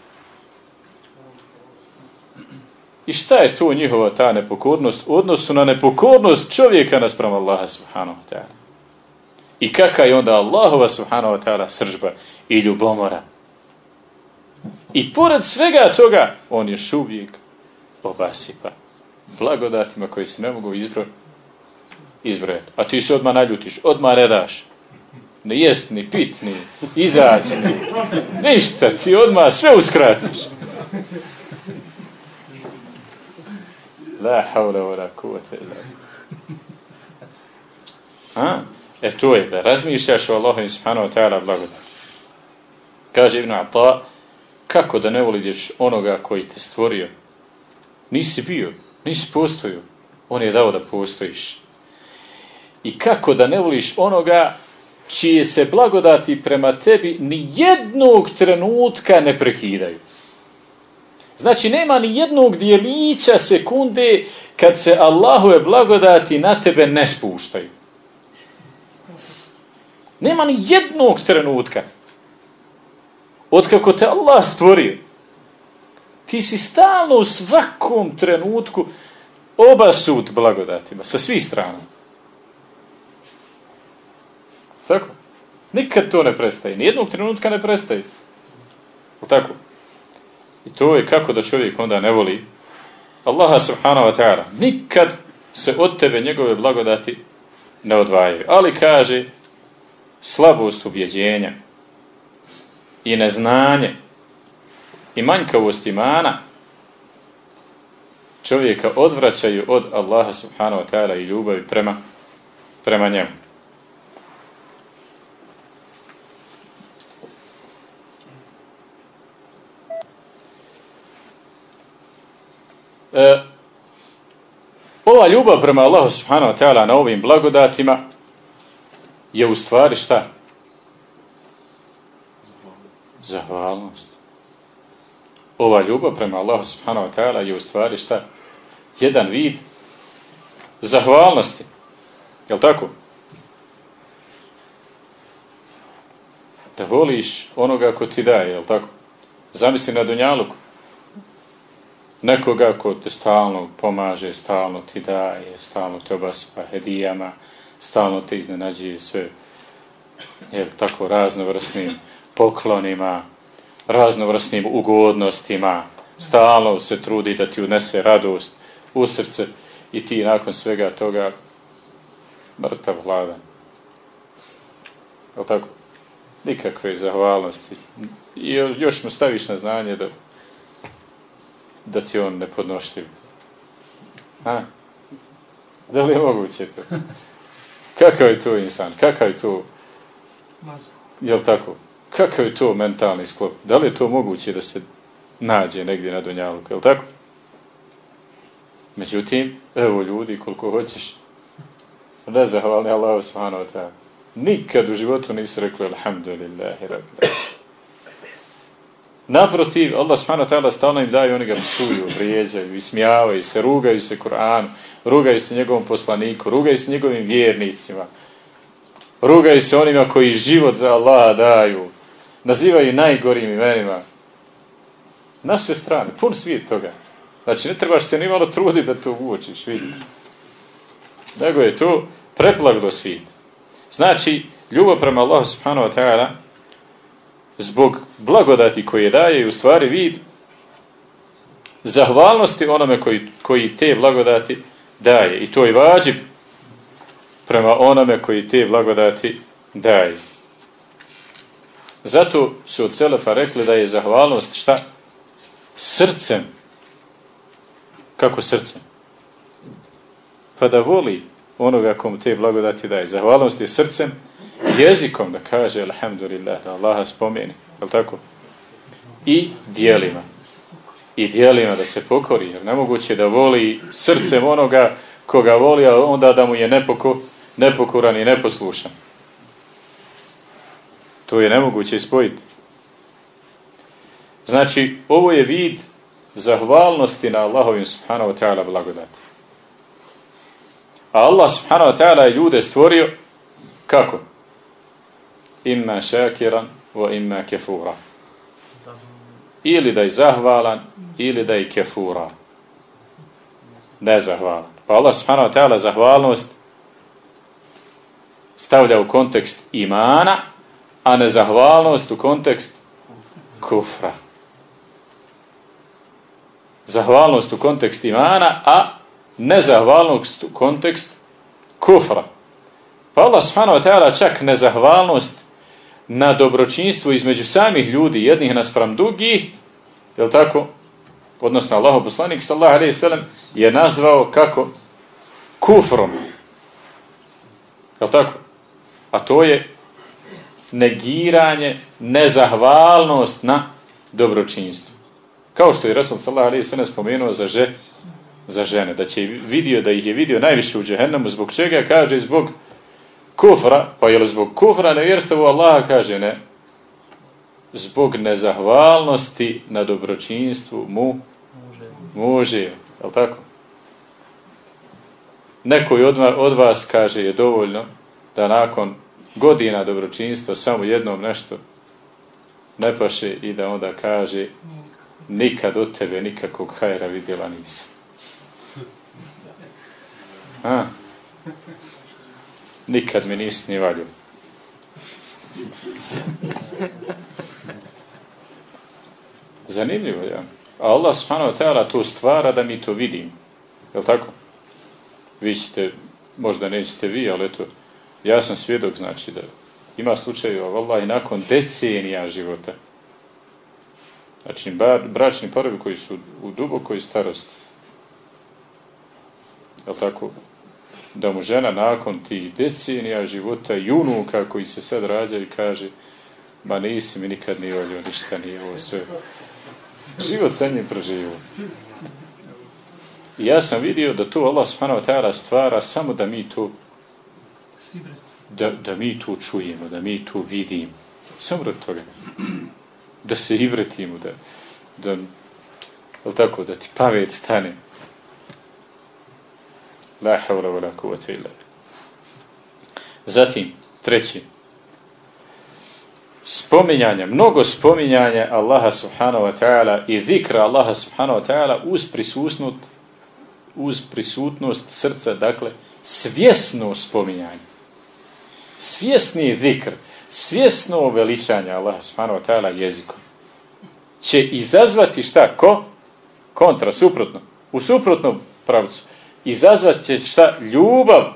I šta je to njihova ta nepokornost u odnosu na nepokornost čovjeka naspram Allaha subhanahu wa ta'ala? I kakva je onda Allahova subhanahu wa ta'ala sržba i ljubomora? I pored svega toga, on još uvijek obasipa blagodatima koji se ne mogu izbro, izbrojati. A ti se odmah naljutiš, odmah redaš. Ne jest, ni pit, ni izaći, ni ništa. Ti odmah sve uskratiš. La haula wa la kuvvete illa A? E to je da razmišljaš o Allahu subhanahu wa ta'ala blagodat. Kaže Ibn Ata, kako da ne voliš onoga koji te stvorio? Nisi bio, nisi postojio. On je dao da postojiš. I kako da ne voliš onoga čije se blagodati prema tebi ni jednog trenutka ne prekidaju. Znači, nema ni jednog dijelića sekunde kad se Allahove blagodati na tebe ne spuštaju. Nema ni jednog trenutka. Otkako te Allah stvorio, ti si stalno u svakom trenutku obasut blagodatima, sa svih strana. Tako? Nikad to ne prestaje. Nijednog trenutka ne prestaje. Tako? I to je kako da čovjek onda ne voli Allaha subhanahu wa ta'ala. Nikad se od tebe njegove blagodati ne odvajaju. Ali kaže slabost ubjeđenja i neznanje i manjkavost imana čovjeka odvraćaju od Allaha subhanahu wa ta'ala i ljubavi prema, prema njemu. E, ova ljubav prema Allahu subhanahu wa ta'ala na ovim blagodatima je u stvari šta? Zahvalnost. Ova ljubav prema Allahu subhanahu wa ta'ala je u stvari šta? Jedan vid zahvalnosti. Jel tako? Da voliš onoga ko ti daje, jel tako? Zamisli na Dunjaluku nekoga ko te stalno pomaže, stalno ti daje, stalno te obasipa hedijama, stalno te iznenađuje sve jer tako raznovrsnim poklonima, raznovrsnim ugodnostima, stalno se trudi da ti unese radost u srce i ti nakon svega toga mrtav hladan. Je tako? Nikakve zahvalnosti. I još mu staviš na znanje da da ti on nepodnošljiv. A? Da li je moguće to? Kakav je to insan? Kakav je to... Jel tako? Kakav je to mentalni sklop? Da li je to moguće da se nađe negdje na Donjaluku? Jel tako? Međutim, evo ljudi, koliko hoćeš, nezahvalni Allah subhanahu wa ta'ala. Nikad u životu nisu rekli alhamdulillahi rabbi. Naprotiv, Allah subhanahu ta'ala stalno im daje, oni ga psuju, vrijeđaju, ismijavaju se, rugaju se Kur'an, rugaju se njegovom poslaniku, rugaju se njegovim vjernicima, rugaju se onima koji život za Allah daju, nazivaju najgorim imenima. Na sve strane, pun svijet toga. Znači, ne trebaš se ni malo truditi da to uočiš, vidi. Nego je to preplavilo svijet. Znači, ljubav prema Allah subhanahu wa ta'ala zbog blagodati koje daje i u stvari vid zahvalnosti onome koji, koji te blagodati daje. I to je vađib prema onome koji te blagodati daje. Zato su od Selefa rekli da je zahvalnost šta? Srcem. Kako srcem? Pa da voli onoga komu te blagodati daje. Zahvalnost je srcem, jezikom da kaže alhamdulillah, da Allaha spomeni, je tako? I dijelima. I dijelima da se pokori, jer nemoguće da voli srcem onoga koga voli, a onda da mu je nepoko, nepokoran i neposlušan. To je nemoguće spojiti. Znači, ovo je vid zahvalnosti na Allahovim subhanahu wa ta'ala blagodati. A Allah subhanahu wa ta'ala je ljude stvorio kako? Imma šakiran wa imma kefura. Ili da je zahvalan, ili da je kefura. Nezahvalan. Pa Allah subhanahu wa ta'ala zahvalnost stavlja u kontekst imana, a nezahvalnost u kontekst kufra. Zahvalnost u kontekst imana, a nezahvalnost u kontekst kufra. Pa Allah subhanahu wa ta'ala čak nezahvalnost na dobročinstvo između samih ljudi, jednih naspram drugih, je tako? Odnosno Allah poslanik sallallahu alejhi ve sellem je nazvao kako kufrom. Je tako? A to je negiranje, nezahvalnost na dobročinstvo. Kao što je Rasul sallallahu alejhi ve sellem spomenuo za žene, za žene, da će vidio da ih je vidio najviše u džehennemu, zbog čega kaže zbog kufra, pa je li zbog kufra nevjerstva u Allaha kaže ne, zbog nezahvalnosti na dobročinstvu mu muže, je li tako? Neko od, od vas kaže je dovoljno da nakon godina dobročinstva samo jednom nešto ne paše i da onda kaže nikad od tebe nikakvog hajra vidjela nisam. A? Nikad mi nisi ni valio. Zanimljivo, ja. A Allah subhanahu wa to stvara da mi to vidimo. Je li tako? Vi ćete, možda nećete vi, ali eto, ja sam svjedok, znači da ima slučajeva, vallahi, nakon decenija života. Znači, bar, bračni parovi koji su u dubokoj starosti. Je li tako? Da mu žena nakon tih decenija života i unuka koji se sad rađaju kaže ma nisi mi nikad ni volio, ništa nije ovo sve. Život sa njim proživo. I ja sam vidio da to Allah subhanahu stvara samo da mi to da, da mi to čujemo, da mi to vidimo. Samo rad toga. Da se ivretimo, da, da, tako, da ti pamet stane. La havla wa la kuvata illa. Zatim, treći, spominjanja, mnogo spominjanja Allaha subhanahu wa ta'ala i zikra Allaha subhanahu wa ta'ala uz prisutnost uz prisutnost srca, dakle, svjesno spominjanje. Svjesni zikr, svjesno veličanje Allaha subhanahu wa ta'ala jezikom će izazvati šta? Ko? Kontra, suprotno. U suprotnom pravcu. Izazvat će šta? Ljubav.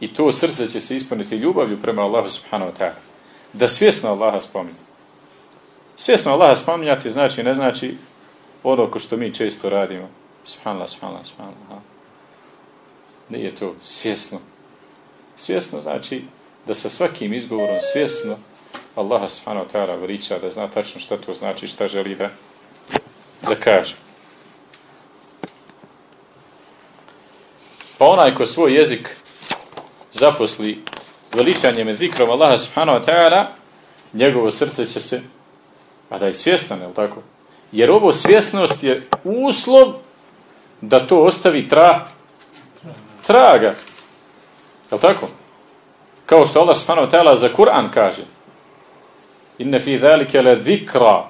I to srce će se ispuniti ljubavlju prema Allahu subhanahu wa ta'ala da svjesno Allaha spominje. Svjesno Allaha spominjati znači, ne znači ono ko što mi često radimo. Subhanallah, subhanallah, subhanallah. Nije to svjesno. Svjesno znači da sa svakim izgovorom svjesno Allaha subhanahu wa ta'ala veliča, da zna tačno šta to znači, šta želi da, da kaže. Pa onaj ko svoj jezik zaposli veličanjem zikrom Allaha subhanahu wa ta'ala, njegovo srce će se, a da je svjestan, je tako? Jer ovo svjesnost je uslov da to ostavi tra, traga. Je tako? Kao što Allah subhanahu wa ta'ala za Kur'an kaže, inne fi dhalike le zikra,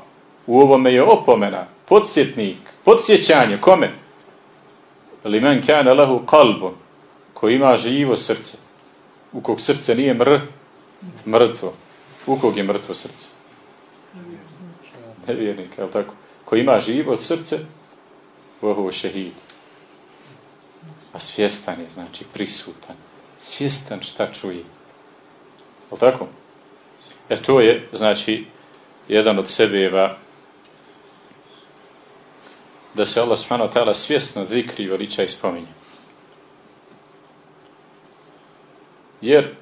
u ovome je opomena, podsjetnik, podsjećanje, kome? Li men kane lahu kalbun, ko ima živo srce u kog srce nije mr, mrtvo. U kog je mrtvo srce? Nevjernik, je tako? Ko ima živo srce, vohovo šehid. A svjestan je, znači prisutan. Svjestan šta čuje. Je tako? E to je, znači, jedan od sebeva da se Allah subhanahu ta'ala svjesno zikri, veliča i spominje. Jer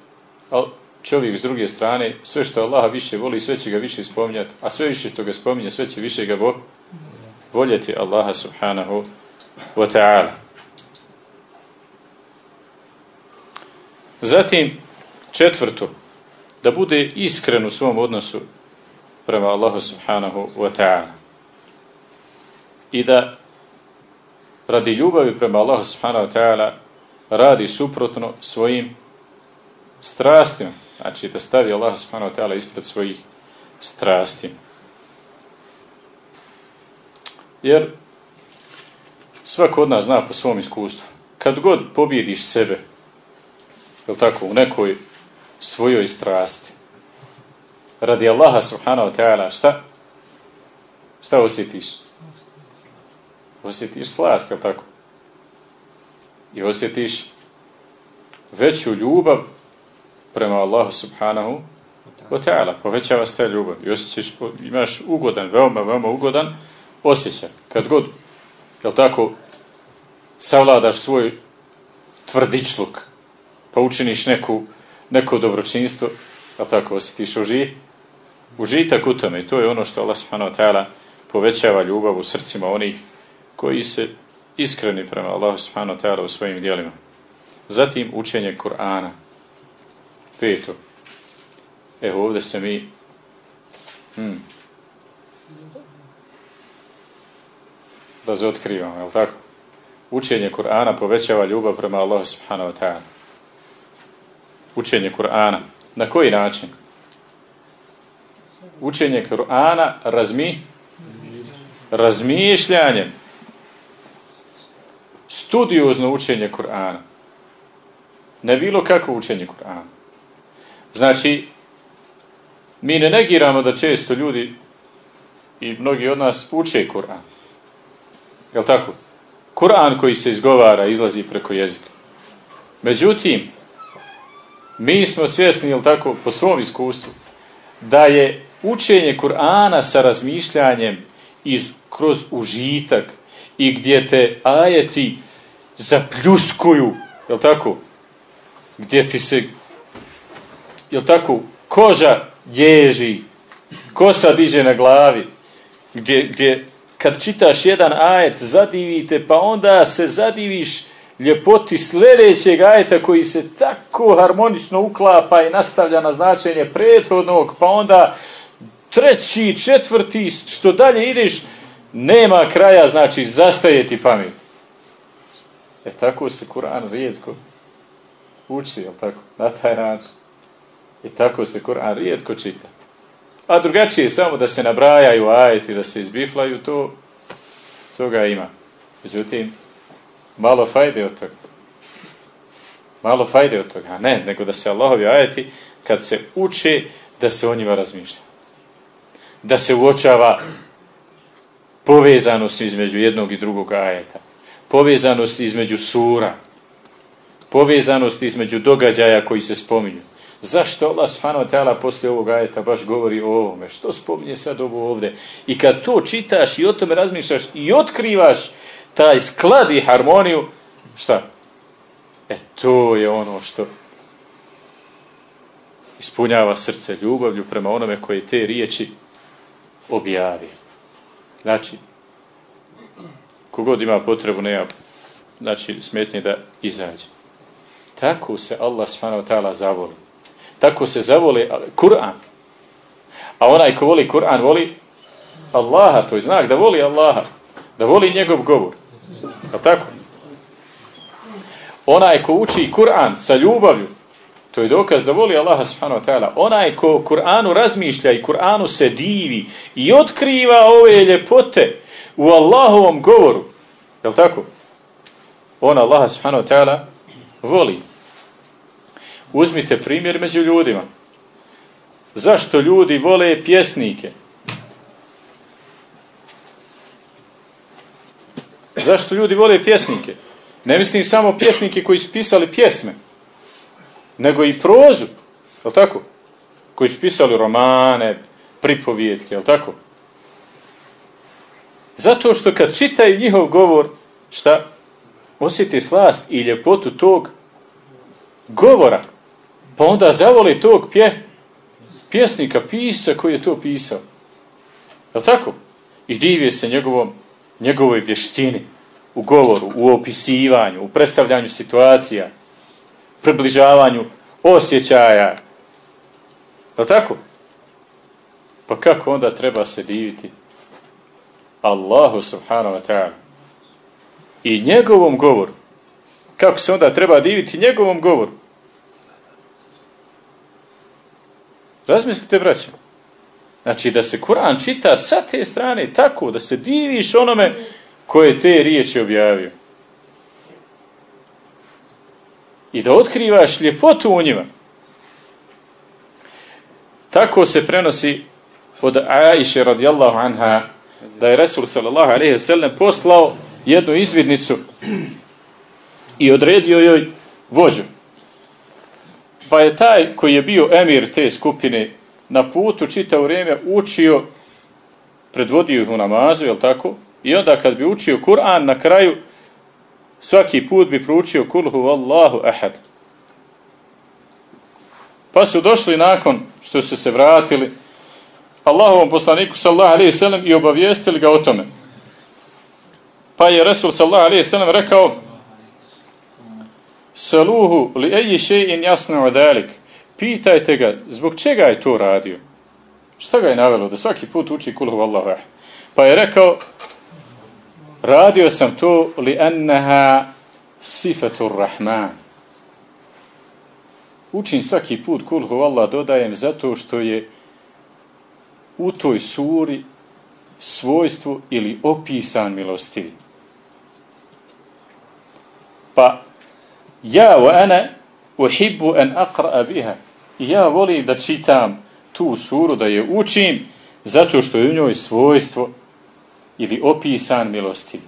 čovjek s druge strane, sve što Allaha više voli, sve će ga više spominjati, a sve više što ga spominje, sve će više ga vo, voljeti Allaha subhanahu wa ta'ala. Zatim, četvrto, da bude iskren u svom odnosu prema Allahu subhanahu wa ta'ala. I da radi ljubavi prema Allahu subhanahu wa ta'ala radi suprotno svojim strastima. Znači da stavi Allah subhanahu wa ta'ala ispred svojih strasti. Jer svako od nas zna po svom iskustvu. Kad god pobjediš sebe, je tako, u nekoj svojoj strasti, radi Allaha subhanahu wa ta'ala, šta? Šta osjetiš? Osjetiš slast, je tako? I osjetiš veću ljubav prema Allahu subhanahu wa ta'ala. Povećava se ta ljubav. I osjećaš, imaš ugodan, veoma, veoma ugodan osjećaj. Kad god, jel tako, savladaš svoj tvrdičluk, pa učiniš neku, neko dobročinstvo, jel tako, osjetiš uži, užitak u tome. I to je ono što Allah subhanahu wa ta'ala povećava ljubav u srcima onih koji se iskreni prema Allahu subhanahu wa ta'ala u svojim dijelima. Zatim učenje Kur'ana. Peto. Evo ovdje se mi hmm, razotkrivamo, je li tako? Učenje Kur'ana povećava ljubav prema Allahu subhanahu wa ta'ala. Učenje Kur'ana. Na koji način? Učenje Kur'ana razmi razmišljanjem. Studiozno učenje Kur'ana. Ne bilo kakvo učenje Kur'ana. Znači, mi ne negiramo da često ljudi i mnogi od nas uče Kur'an. Jel tako? Kur'an koji se izgovara, izlazi preko jezika. Međutim, mi smo svjesni, jel tako, po svom iskustvu, da je učenje Kur'ana sa razmišljanjem iz, kroz užitak i gdje te ajeti zapljuskuju, jel tako? Gdje ti se, jel tako, koža ježi, kosa diže na glavi, gdje, gdje kad čitaš jedan ajet zadivite, pa onda se zadiviš ljepoti sljedećeg ajeta koji se tako harmonično uklapa i nastavlja na značenje prethodnog, pa onda treći, četvrti, što dalje ideš, nema kraja, znači zastaje ti pamet. E tako se Kur'an rijetko uči, jel tako? Na taj način. I tako se Kur'an rijetko čita. A drugačije je samo da se nabrajaju ajeti, da se izbiflaju, to toga ima. Međutim, malo fajde od toga. Malo fajde od toga. Ne, nego da se Allahovi ajeti, kad se uče, da se o njima razmišlja. Da se uočava povezanost između jednog i drugog ajeta. Povezanost između sura. Povezanost između događaja koji se spominju. Zašto Allah subhanahu wa poslije ovog ajeta baš govori o ovome? Što spominje sad ovo ovdje? I kad to čitaš i o tome razmišljaš i otkrivaš taj sklad i harmoniju, šta? E to je ono što ispunjava srce ljubavlju prema onome koji te riječi objavi. Znači, kogod ima potrebu, nema znači, smetnje da izađe. Tako se Allah ta'ala zavoli. Tako se zavoli Kur'an. A onaj ko voli Kur'an, voli Allaha, to je znak da voli Allaha, da voli njegov govor. A tako? Onaj ko uči Kur'an sa ljubavlju, to je dokaz da voli Allaha subhanahu wa ta'ala. Onaj ko Kur'anu razmišlja i Kur'anu se divi i otkriva ove ljepote u Allahovom govoru, je tako? On Allaha subhanahu wa ta'ala voli. Uzmite primjer među ljudima. Zašto ljudi vole pjesnike? Zašto ljudi vole pjesnike? Ne mislim samo pjesnike koji su pisali pjesme, nego i prozu, je tako? Koji su pisali romane, pripovijetke, je tako? Zato što kad čitaju njihov govor, šta? Osjeti slast i ljepotu tog govora. Pa onda zavoli tog pje, pjesnika, pisca koji je to pisao. Je tako? I divije se njegovom, njegovoj vještini u govoru, u opisivanju, u predstavljanju situacija, približavanju osjećaja. Je tako? Pa kako onda treba se diviti? Allahu subhanahu wa ta'ala. I njegovom govoru. Kako se onda treba diviti njegovom govoru? Razmislite, braćo. Znači, da se Kur'an čita sa te strane tako, da se diviš onome koje te riječi objavio. I da otkrivaš ljepotu u njima. Tako se prenosi od Aisha radijallahu anha da je Resul sallallahu alaihi sallam poslao jednu izvidnicu i odredio joj vođu. Pa je taj koji je bio emir te skupine na putu čitao vrijeme učio, predvodio ih u namazu, jel tako? I onda kad bi učio Kur'an na kraju, svaki put bi proučio kulhu vallahu ahad. Pa su došli nakon što su se vratili Allahovom poslaniku sallallahu alaihi sallam i obavijestili ga o tome. Pa je Resul sallallahu alaihi sallam rekao Saluhu li eji še'in jasno dalik. Pitajte ga, zbog čega je to radio? Šta ga je navelo? Da svaki put uči kulhu Allahu ahad. Pa je rekao radio sam to li enneha sifetur rahman. Učim svaki put kulhu Allah dodajem zato što je u toj suri svojstvo ili opisan milostivi. Pa ja wa ana uhibbu an aqra biha. Ja volim da čitam tu suru, da je učim, Zato što je u njoj svojstvo ili opisan milosti.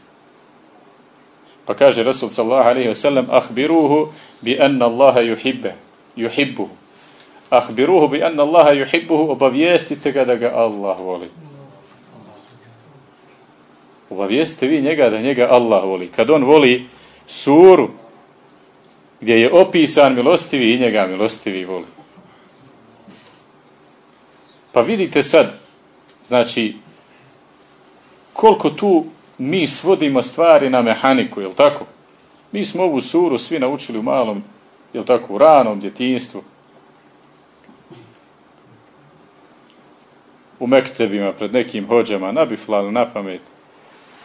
Pa kaže Rasul sallallahu alaihi wa sallam ahbiruhu bi anna Allaha yuhibbe, yuhibbuhu. Ahbiruhu bi anna Allaha yuhibbuhu, obavijestite ga da ga Allah voli. Obavijestite vi njega da njega Allah voli. Kad on voli suru gdje je opisan milostivi i njega milostivi voli. Pa vidite sad, znači, koliko tu mi svodimo stvari na mehaniku, jel tako? Mi smo ovu suru svi naučili u malom, jel tako, u ranom djetinstvu. U mektebima, pred nekim hođama, nabiflali na pamet.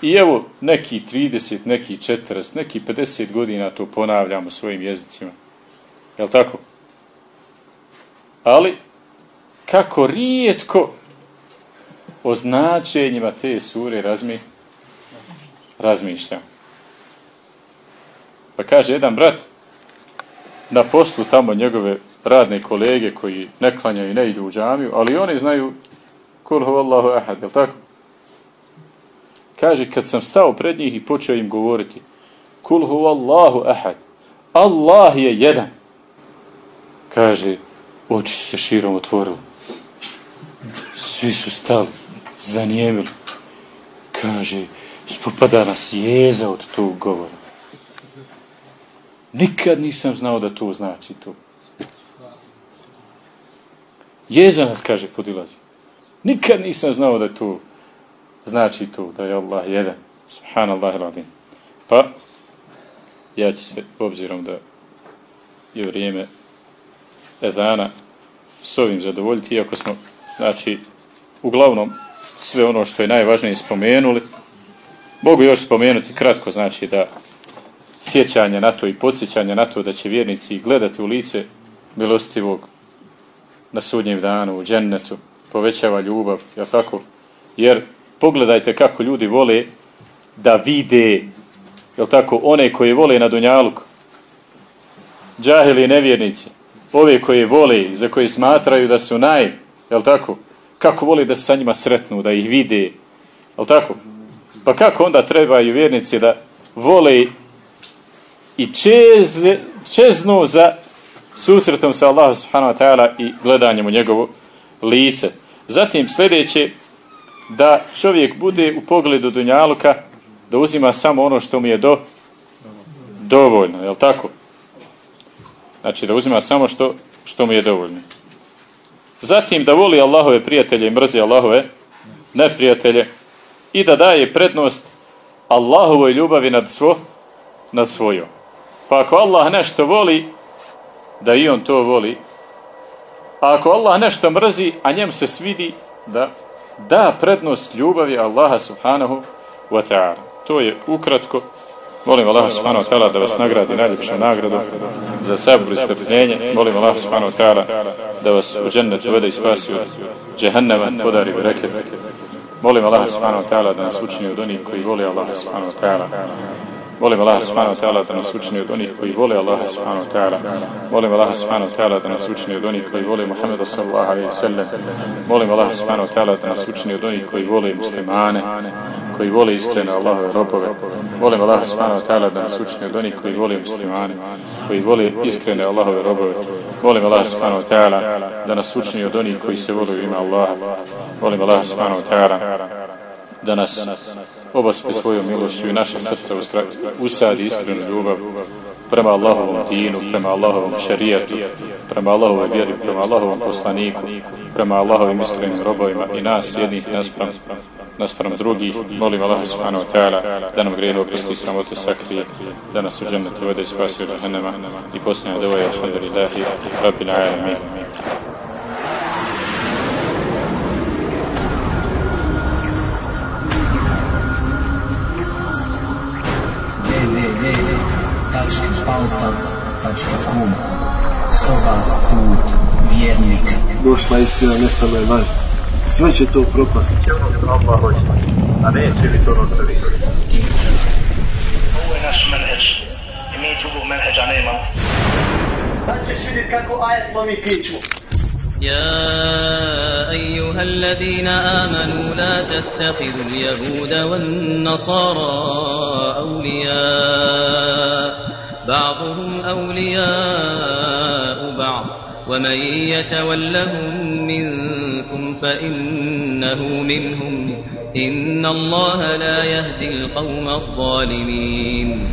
I evo, neki 30, neki 40, neki 50 godina to ponavljamo svojim jezicima. Jel tako? Ali, kako rijetko o značenjima te sure razmi, razmišljam. Pa kaže jedan brat, na poslu tamo njegove radne kolege koji ne klanjaju i ne idu u džamiju, ali oni znaju kul huvallahu ahad, jel tako? Kaže, kad sam stao pred njih i počeo im govoriti, kul huvallahu ahad, Allah je jedan. Kaže, oči se širom otvorili. Svi su stali, zanijemili. Kaže, spopada nas jeza od tog govora. Nikad nisam znao da to znači to. Jeza nas, kaže, podilazi. Nikad nisam znao da to znači to, da je Allah jedan. Subhanallah radim. Pa, ja ću se, obzirom da je vrijeme edana, s ovim zadovoljiti, iako smo, znači, uglavnom, sve ono što je najvažnije spomenuli, mogu još spomenuti kratko, znači, da sjećanje na to i podsjećanje na to da će vjernici gledati u lice milostivog na sudnjem danu, u džennetu, povećava ljubav, jel tako? Jer pogledajte kako ljudi vole da vide, jel tako, one koje vole na Dunjaluk, džahili nevjernici, ove koje vole, za koje smatraju da su naj, jel tako, kako vole da sa njima sretnu, da ih vide, jel tako? Pa kako onda trebaju vjernici da vole i čez, čeznu za susretom sa Allahom subhanahu wa ta'ala i gledanjem u njegovo lice. Zatim sljedeće, da čovjek bude u pogledu Dunjaluka, da uzima samo ono što mu je do, dovoljno, je li tako? Znači da uzima samo što, što mu je dovoljno. Zatim da voli Allahove prijatelje i mrzi Allahove neprijatelje i da daje prednost Allahovoj ljubavi nad, svo, nad svojom. Pa ako Allah nešto voli, da i on to voli. A ako Allah nešto mrzi, a njem se svidi, da da prednost ljubavi Allaha subhanahu wa ta'ala. To je ukratko. Molim Allah subhanahu wa ta'ala da vas nagradi najljepšu nagradu za sabor i strpljenje. Molim Allah subhanahu wa ta'ala da vas u džennet uvede i spasi od džehennema, podari bereket. Molim Allah subhanahu wa ta'ala da nas učini od onih koji voli Allah subhanahu wa ta'ala. Molim Allah subhanahu wa ta'ala da nas učini od onih koji vole Allaha subhanahu wa ta'ala. Molim Allah subhanahu wa ta'ala da nas učini od onih koji vole Muhammeda sallallahu alaihi wa sallam. Molim Allah subhanahu wa ta'ala da nas učini od onih koji vole muslimane, koji vole iskrene Allahove robove. Molim Allah subhanahu wa ta'ala da nas učini od onih koji vole muslimane, koji vole iskrene Allahove robove. Molim Allah subhanahu wa ta'ala da nas učini od onih koji se vole u ime Allaha. Molim Allah subhanahu wa ta'ala da nas obaspe svojom milošću i naše srce usadi iskrenu ljubav prema Allahovom dinu, prema Allahovom šarijetu, prema Allahovoj vjeri, prema Allahovom poslaniku, prema Allahovim iskrenim robovima i nas jednih naspram, naspram drugih. Molim Allah subhanahu wa ta'ala da nam grehe oprosti sramote sakrije, da nas u džennetu vede i spasi od džahennema i posljednja dova je alhamdulillahi rabbil alamin. www.pautal.com Soba put vjernika Došla istina, nestala je laž. Sve će to propasti. Sve će ono što Allah hoće. A ne neće biti ono što vi Ovo je naš menheđ. I mi drugog menheđa nemamo. Sad ćeš vidjeti kako ajet lomi piću. يا أيها الذين آمنوا لا تتخذوا اليهود والنصارى أولياء بعضهم أولياء بعض ومن يتولهم منكم فإنه منهم إن الله لا يهدي القوم الظالمين